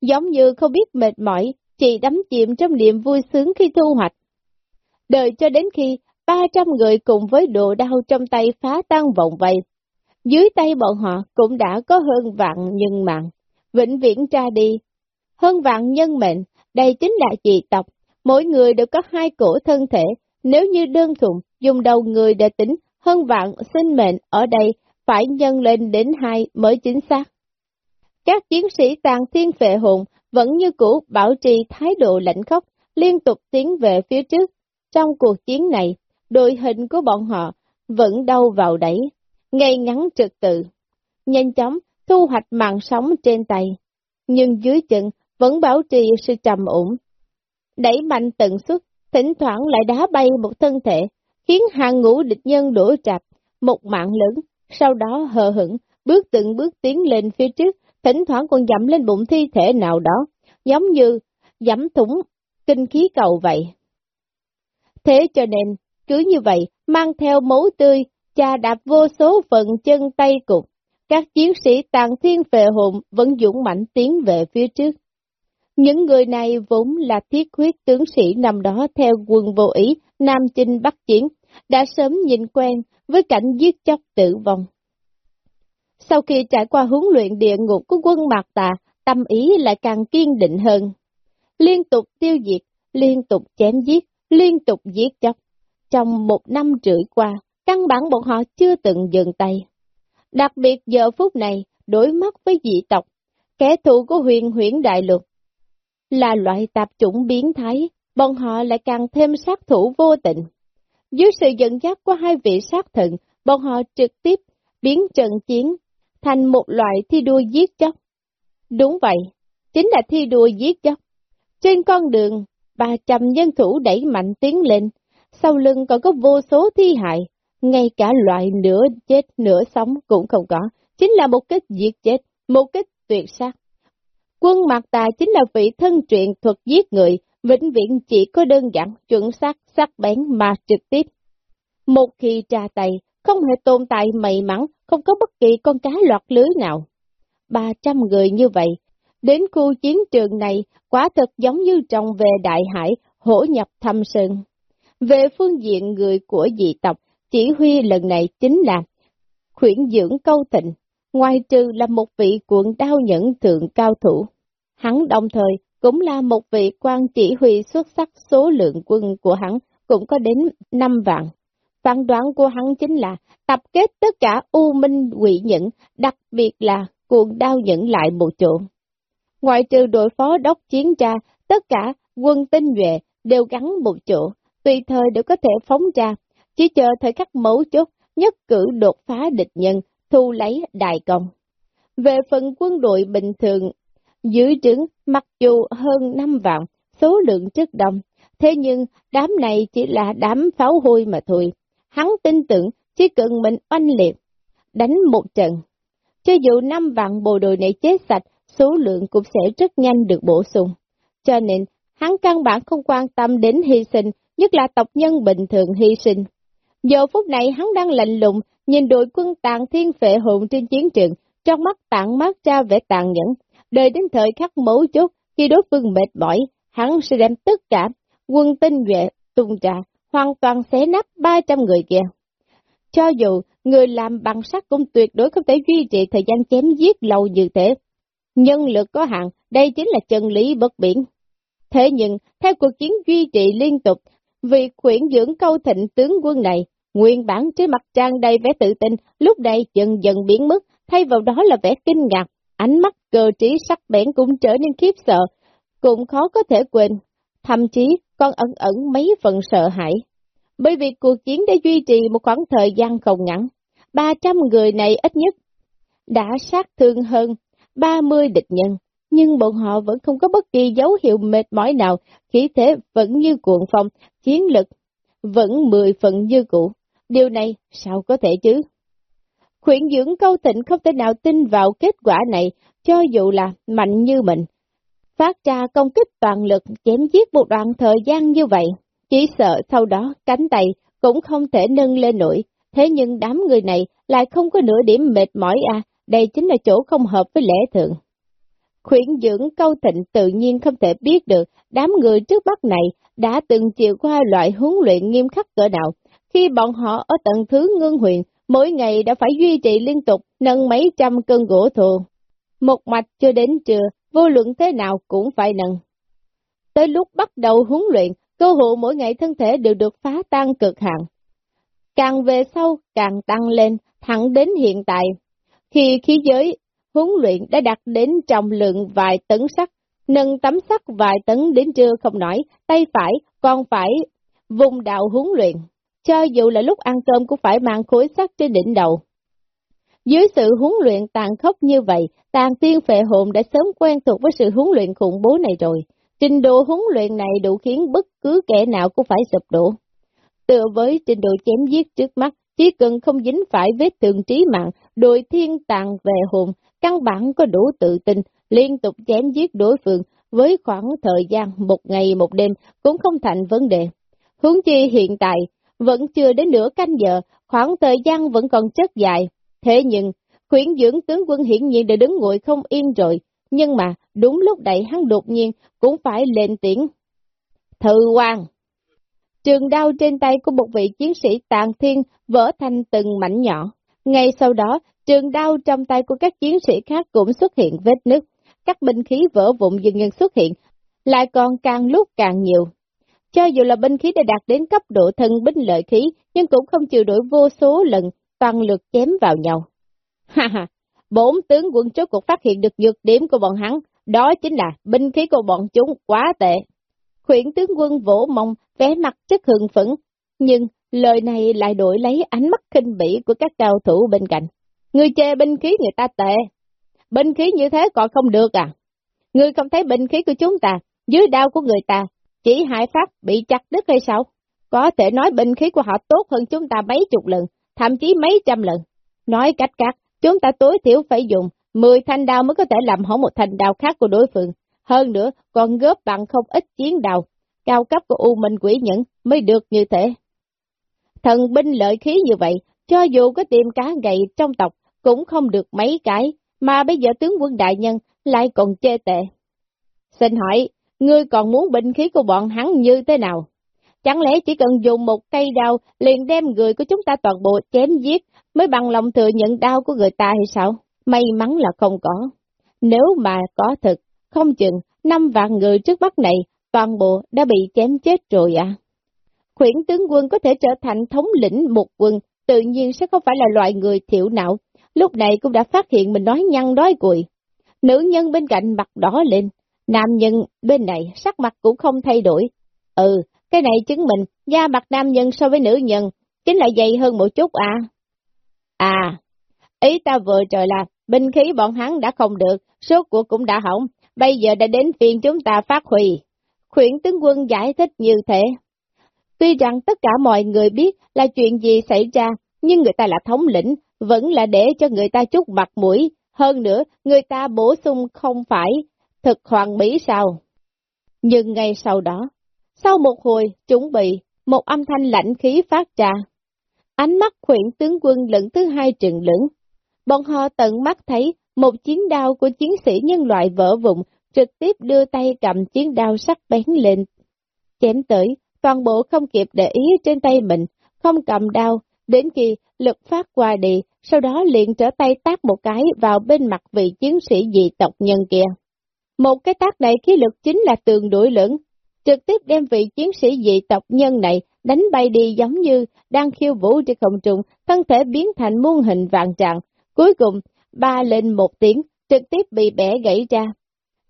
Giống như không biết mệt mỏi, chỉ đắm chìm trong niềm vui sướng khi thu hoạch. Đợi cho đến khi 300 người cùng với đồ đau trong tay phá tan vòng vây. Dưới tay bọn họ cũng đã có hơn vạn nhân mạng, vĩnh viễn tra đi. Hơn vạn nhân mệnh, đây chính là dị tộc, mỗi người đều có hai cổ thân thể, nếu như đơn thuần dùng đầu người để tính, hơn vạn sinh mệnh ở đây phải nhân lên đến hai mới chính xác. Các chiến sĩ tàn thiên phệ hồn vẫn như cũ bảo trì thái độ lãnh khốc, liên tục tiến về phía trước. Trong cuộc chiến này, đội hình của bọn họ vẫn đâu vào đẩy, ngay ngắn trực tự, nhanh chóng thu hoạch mạng sống trên tay, nhưng dưới chân vẫn bảo trì sự trầm ổn. Đẩy mạnh tận suất, thỉnh thoảng lại đá bay một thân thể, khiến hàng ngũ địch nhân đổ trạp, một mạng lớn, sau đó hờ hững, bước từng bước tiến lên phía trước, thỉnh thoảng còn dẫm lên bụng thi thể nào đó, giống như dẫm thủng kinh khí cầu vậy. Thế cho nên, cứ như vậy, mang theo máu tươi, cha đạp vô số phần chân tay cục, các chiến sĩ tàn thiên về hồn vẫn dũng mạnh tiến về phía trước. Những người này vốn là thiết huyết tướng sĩ nằm đó theo quân vô ý, Nam Chinh Bắc Chiến, đã sớm nhìn quen với cảnh giết chóc tử vong. Sau khi trải qua huấn luyện địa ngục của quân Mạc Tà, tâm ý lại càng kiên định hơn. Liên tục tiêu diệt, liên tục chém giết, liên tục giết chóc. Trong một năm rưỡi qua, căn bản bọn họ chưa từng dừng tay. Đặc biệt giờ phút này, đối mắt với dị tộc, kẻ thù của huyền huyển đại lục, là loại tạp chủng biến thái, bọn họ lại càng thêm sát thủ vô tình. Dưới sự dẫn dắt của hai vị sát thần, bọn họ trực tiếp biến trận chiến thành một loại thi đua giết chóc. Đúng vậy, chính là thi đua giết chóc. Trên con đường, 300 nhân thủ đẩy mạnh tiến lên, sau lưng còn có vô số thi hại, ngay cả loại nửa chết nửa sống cũng không có, chính là một cách giết chết, một cách tuyệt sát. Quân Mạc Tà chính là vị thân truyện thuật giết người, vĩnh viễn chỉ có đơn giản, chuẩn xác, sắc bén mà trực tiếp. Một khi tra tay, không hề tồn tại may mắn, không có bất kỳ con cá lọt lưới nào. 300 người như vậy. Đến khu chiến trường này, quả thật giống như trong về đại hải, hổ nhập thâm sơn. Về phương diện người của dị tộc, chỉ huy lần này chính là khuyển dưỡng câu thịnh, ngoài trừ là một vị cuộn đao nhẫn thượng cao thủ. Hắn đồng thời cũng là một vị quan chỉ huy xuất sắc số lượng quân của hắn cũng có đến 5 vạn. Phán đoán của hắn chính là tập kết tất cả U Minh quỷ nhẫn, đặc biệt là cuồng đao nhẫn lại một chỗ. Ngoài trừ đội phó đốc chiến tra, tất cả quân tinh nhuệ đều gắn một chỗ, tùy thời đều có thể phóng ra, chỉ chờ thời khắc mấu chốt, nhất cử đột phá địch nhân, thu lấy đại công. Về phần quân đội bình thường, giữ trứng mặc dù hơn 5 vạn, số lượng rất đông, thế nhưng đám này chỉ là đám pháo hôi mà thôi. Hắn tin tưởng chỉ cần mình oanh liệt, đánh một trận. Cho dù 5 vạn bộ đội này chết sạch, số lượng cũng sẽ rất nhanh được bổ sung. Cho nên, hắn căn bản không quan tâm đến hy sinh, nhất là tộc nhân bình thường hy sinh. Giờ phút này hắn đang lạnh lùng, nhìn đội quân tàn thiên phệ hồn trên chiến trường, trong mắt tạng mát ra vẻ tàn nhẫn. đợi đến thời khắc mấu chốt, khi đối phương mệt mỏi, hắn sẽ đem tất cả quân tinh nhuệ tung ra, hoàn toàn xé nắp 300 người kia. Cho dù người làm bằng sắt cũng tuyệt đối không thể duy trì thời gian chém giết lâu như thế. Nhân lực có hạn, đây chính là chân lý bất biển. Thế nhưng, theo cuộc chiến duy trì liên tục, vì khuyển dưỡng câu thịnh tướng quân này, nguyên bản trên mặt trang đầy vẻ tự tin, lúc đây dần dần biến mất, thay vào đó là vẻ kinh ngạc, ánh mắt cơ trí sắc bén cũng trở nên khiếp sợ, cũng khó có thể quên, thậm chí còn ẩn ẩn mấy phần sợ hãi. Bởi vì cuộc chiến đã duy trì một khoảng thời gian không ngắn, 300 người này ít nhất đã sát thương hơn 30 địch nhân, nhưng bọn họ vẫn không có bất kỳ dấu hiệu mệt mỏi nào, khí thế vẫn như cuộn phong, chiến lực vẫn mười phần như cũ. Điều này sao có thể chứ? Khuyển dưỡng câu tịnh không thể nào tin vào kết quả này, cho dù là mạnh như mình. Phát ra công kích toàn lực chém giết một đoạn thời gian như vậy, chỉ sợ sau đó cánh tay cũng không thể nâng lên nổi. Thế nhưng đám người này lại không có nửa điểm mệt mỏi à, đây chính là chỗ không hợp với lễ thượng. Khuyển dưỡng câu thịnh tự nhiên không thể biết được đám người trước mắt này đã từng chịu qua loại huấn luyện nghiêm khắc cỡ nào. Khi bọn họ ở tận thứ ngưng huyền, mỗi ngày đã phải duy trì liên tục nâng mấy trăm cân gỗ thù. Một mạch chưa đến trưa, vô luận thế nào cũng phải nâng. Tới lúc bắt đầu huấn luyện, cơ hội mỗi ngày thân thể đều được phá tan cực hạn. Càng về sau, càng tăng lên, thẳng đến hiện tại. Khi khí giới huấn luyện đã đạt đến trọng lượng vài tấn sắt, nâng tấm sắt vài tấn đến trưa không nổi, tay phải còn phải vùng đạo huấn luyện, cho dù là lúc ăn cơm cũng phải mang khối sắt trên đỉnh đầu. Dưới sự huấn luyện tàn khốc như vậy, tàn tiên phệ hồn đã sớm quen thuộc với sự huấn luyện khủng bố này rồi. Trình độ huấn luyện này đủ khiến bất cứ kẻ nào cũng phải sụp đổ. Tựa với trình độ chém giết trước mắt, chỉ cần không dính phải vết thương trí mạng, đội thiên tàng về hồn, căn bản có đủ tự tin, liên tục chém giết đối phương, với khoảng thời gian một ngày một đêm cũng không thành vấn đề. Huống chi hiện tại, vẫn chưa đến nửa canh giờ, khoảng thời gian vẫn còn rất dài. Thế nhưng, khuyến dưỡng tướng quân hiển nhiên đã đứng ngồi không yên rồi, nhưng mà đúng lúc đẩy hắn đột nhiên cũng phải lên tiếng. Thư quan! Trường đao trên tay của một vị chiến sĩ tàn thiên vỡ thành từng mảnh nhỏ. Ngay sau đó, trường đao trong tay của các chiến sĩ khác cũng xuất hiện vết nứt. Các binh khí vỡ vụn dần dần xuất hiện, lại còn càng lúc càng nhiều. Cho dù là binh khí đã đạt đến cấp độ thân binh lợi khí, nhưng cũng không chịu đổi vô số lần, toàn lượt chém vào nhau. Ha ha, bốn tướng quân chốt cuộc phát hiện được nhược điểm của bọn hắn, đó chính là binh khí của bọn chúng quá tệ. Khuyển tướng quân vỗ mông, vẻ mặt rất hưng phấn, nhưng lời này lại đổi lấy ánh mắt khinh bỉ của các cao thủ bên cạnh. Người chê binh khí người ta tệ, binh khí như thế còn không được à? Người không thấy binh khí của chúng ta, dưới đao của người ta, chỉ hai phát bị chặt đứt hay sao? Có thể nói binh khí của họ tốt hơn chúng ta mấy chục lần, thậm chí mấy trăm lần. Nói cách khác, chúng ta tối thiểu phải dùng 10 thanh đao mới có thể làm hỏng một thanh đao khác của đối phương. Hơn nữa, còn góp bằng không ít chiến đao, cao cấp của U Minh Quỷ Nhẫn mới được như thế. Thần binh lợi khí như vậy, cho dù có tìm cá gầy trong tộc, cũng không được mấy cái, mà bây giờ tướng quân đại nhân lại còn chê tệ. Xin hỏi, ngươi còn muốn binh khí của bọn hắn như thế nào? Chẳng lẽ chỉ cần dùng một cây đao liền đem người của chúng ta toàn bộ chém giết mới bằng lòng thừa nhận đau của người ta hay sao? May mắn là không có. Nếu mà có thật, không chừng, năm vạn người trước mắt này, toàn bộ đã bị chém chết rồi à. Khuyển tướng quân có thể trở thành thống lĩnh một quân, tự nhiên sẽ không phải là loại người thiểu não. Lúc này cũng đã phát hiện mình nói nhăn đói cùi. Nữ nhân bên cạnh mặt đỏ lên, nam nhân bên này sắc mặt cũng không thay đổi. Ừ, cái này chứng minh da mặt nam nhân so với nữ nhân chính là dày hơn một chút à. À, ý ta vừa trời là binh khí bọn hắn đã không được, số của cũng đã hỏng, bây giờ đã đến phiên chúng ta phát huy. Khuyển tướng quân giải thích như thế. Tuy rằng tất cả mọi người biết là chuyện gì xảy ra, nhưng người ta là thống lĩnh, vẫn là để cho người ta chút mặt mũi. Hơn nữa, người ta bổ sung không phải thực hoàng mỹ sao. Nhưng ngay sau đó, sau một hồi chuẩn bị, một âm thanh lạnh khí phát ra. Ánh mắt khuyển tướng quân lẫn thứ hai trừng lửng. Bọn họ tận mắt thấy một chiến đao của chiến sĩ nhân loại vỡ vụn, trực tiếp đưa tay cầm chiến đao sắc bén lên. Chém tới, toàn bộ không kịp để ý trên tay mình, không cầm đao, đến khi lực phát qua đi, sau đó liền trở tay tác một cái vào bên mặt vị chiến sĩ dị tộc nhân kia. Một cái tác này khí lực chính là tường đuổi lưỡng, trực tiếp đem vị chiến sĩ dị tộc nhân này đánh bay đi giống như đang khiêu vũ trên không trung, thân thể biến thành muôn hình vạn trạng. Cuối cùng, ba lên một tiếng, trực tiếp bị bẻ gãy ra.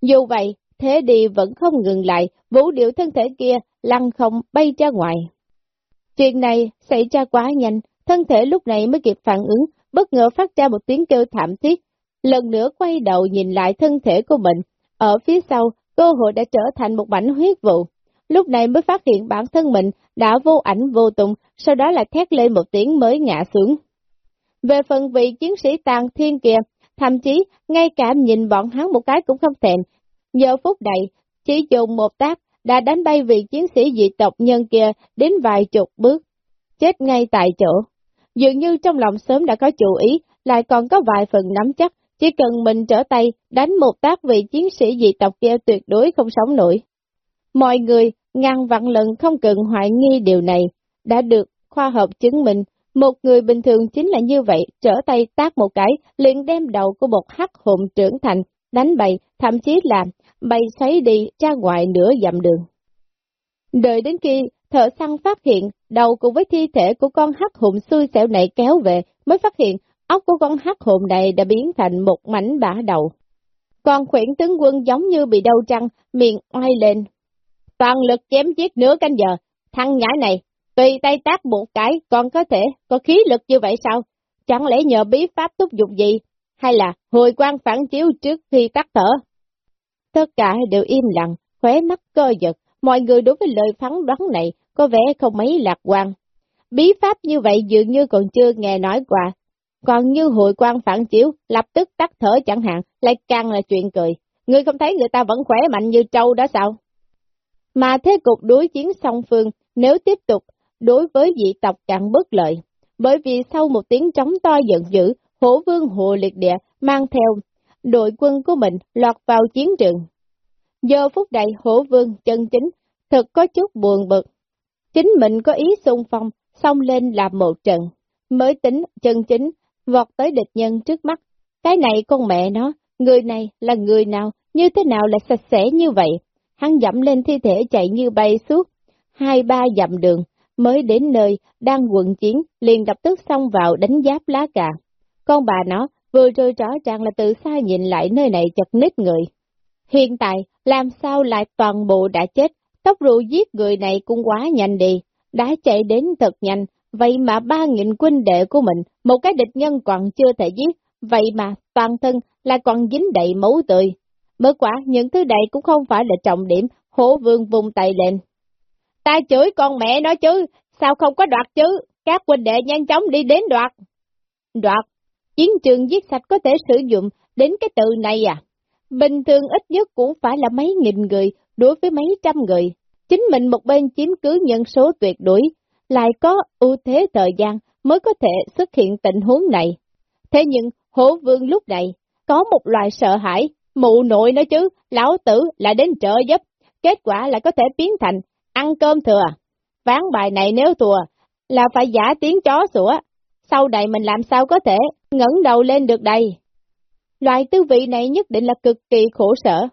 Dù vậy, thế đi vẫn không ngừng lại, vũ điệu thân thể kia lăn không bay ra ngoài. Chuyện này xảy ra quá nhanh, thân thể lúc này mới kịp phản ứng, bất ngờ phát ra một tiếng kêu thảm thiết. Lần nữa quay đầu nhìn lại thân thể của mình, ở phía sau cơ hội đã trở thành một mảnh huyết vụ. Lúc này mới phát hiện bản thân mình đã vô ảnh vô tung, sau đó là thét lên một tiếng mới ngã xuống. Về phần vị chiến sĩ tàn thiên kia, thậm chí ngay cả nhìn bọn hắn một cái cũng không thèm. Giờ phút này, chỉ dùng một tác đã đánh bay vị chiến sĩ dị tộc nhân kia đến vài chục bước, chết ngay tại chỗ. Dường như trong lòng sớm đã có chủ ý, lại còn có vài phần nắm chắc, chỉ cần mình trở tay, đánh một tác vị chiến sĩ dị tộc kia tuyệt đối không sống nổi. Mọi người, ngàn vạn lần không cần hoài nghi điều này, đã được khoa học chứng minh, một người bình thường chính là như vậy, trở tay tác một cái, liền đem đầu của một hắc hồn trưởng thành, đánh bày, thậm chí là bay xoáy đi ra ngoài nửa dặm đường. Đợi đến khi thợ săn phát hiện đầu cùng với thi thể của con hắc hồn xui xẻo này kéo về, mới phát hiện ốc của con hắc hồn này đã biến thành một mảnh bã đầu. Còn khuyển tướng quân giống như bị đau trăng, miệng oai lên. Toàn lực chém giết nửa canh giờ, thằng nhãi này, tùy tay tác một cái, còn có thể có khí lực như vậy sao? Chẳng lẽ nhờ bí pháp túc dục gì, hay là hồi quan phản chiếu trước khi tắt thở? Tất cả đều im lặng, khóe mắt cơ giật, mọi người đối với lời phán đoán này có vẻ không mấy lạc quan. Bí pháp như vậy dường như còn chưa nghe nói qua, còn như hội quan phản chiếu, lập tức tắt thở chẳng hạn, lại càng là chuyện cười. Ngươi không thấy người ta vẫn khỏe mạnh như trâu đó sao? Mà thế cục đối chiến song phương, nếu tiếp tục, đối với dị tộc càng bất lợi. Bởi vì sau một tiếng trống to giận dữ, hổ vương hộ liệt địa mang theo đội quân của mình lọt vào chiến trường. Giờ phút này hổ vương chân chính, thật có chút buồn bực. Chính mình có ý xung phong, xông lên làm một trận, mới tính chân chính vọt tới địch nhân trước mắt. Cái này con mẹ nó, người này là người nào, như thế nào lại sạch sẽ như vậy? Hắn dẫm lên thi thể chạy như bay suốt, hai ba dặm đường, mới đến nơi, đang quận chiến, liền lập tức xông vào đánh giáp lá cà. Con bà nó, vừa rồi rõ ràng là từ xa nhìn lại nơi này chật nít người. Hiện tại, làm sao lại toàn bộ đã chết, tốc độ giết người này cũng quá nhanh đi, đã chạy đến thật nhanh, Vậy mà ba nghìn quân đệ của mình, một cái địch nhân còn chưa thể giết, vậy mà toàn thân là còn dính đầy máu tươi. Mới quả, những thứ này cũng không phải là trọng điểm, hổ vương vùng tay lên. Ta chửi con mẹ nó chứ, sao không có đoạt chứ, các quân đệ nhanh chóng đi đến đoạt. Đoạt, chiến trường giết sạch có thể sử dụng đến cái từ này à? Bình thường ít nhất cũng phải là mấy nghìn người đối với mấy trăm người. Chính mình một bên chiếm cứ nhân số tuyệt đối, lại có ưu thế thời gian mới có thể xuất hiện tình huống này. Thế nhưng, hổ vương lúc này có một loại sợ hãi, mụ nội nói chứ, lão tử lại đến trợ giúp, kết quả lại có thể biến thành ăn cơm thừa. Ván bài này nếu thua, là phải giả tiếng chó sủa, sau này mình làm sao có thể ngẩng đầu lên được đây. Loại tư vị này nhất định là cực kỳ khổ sở,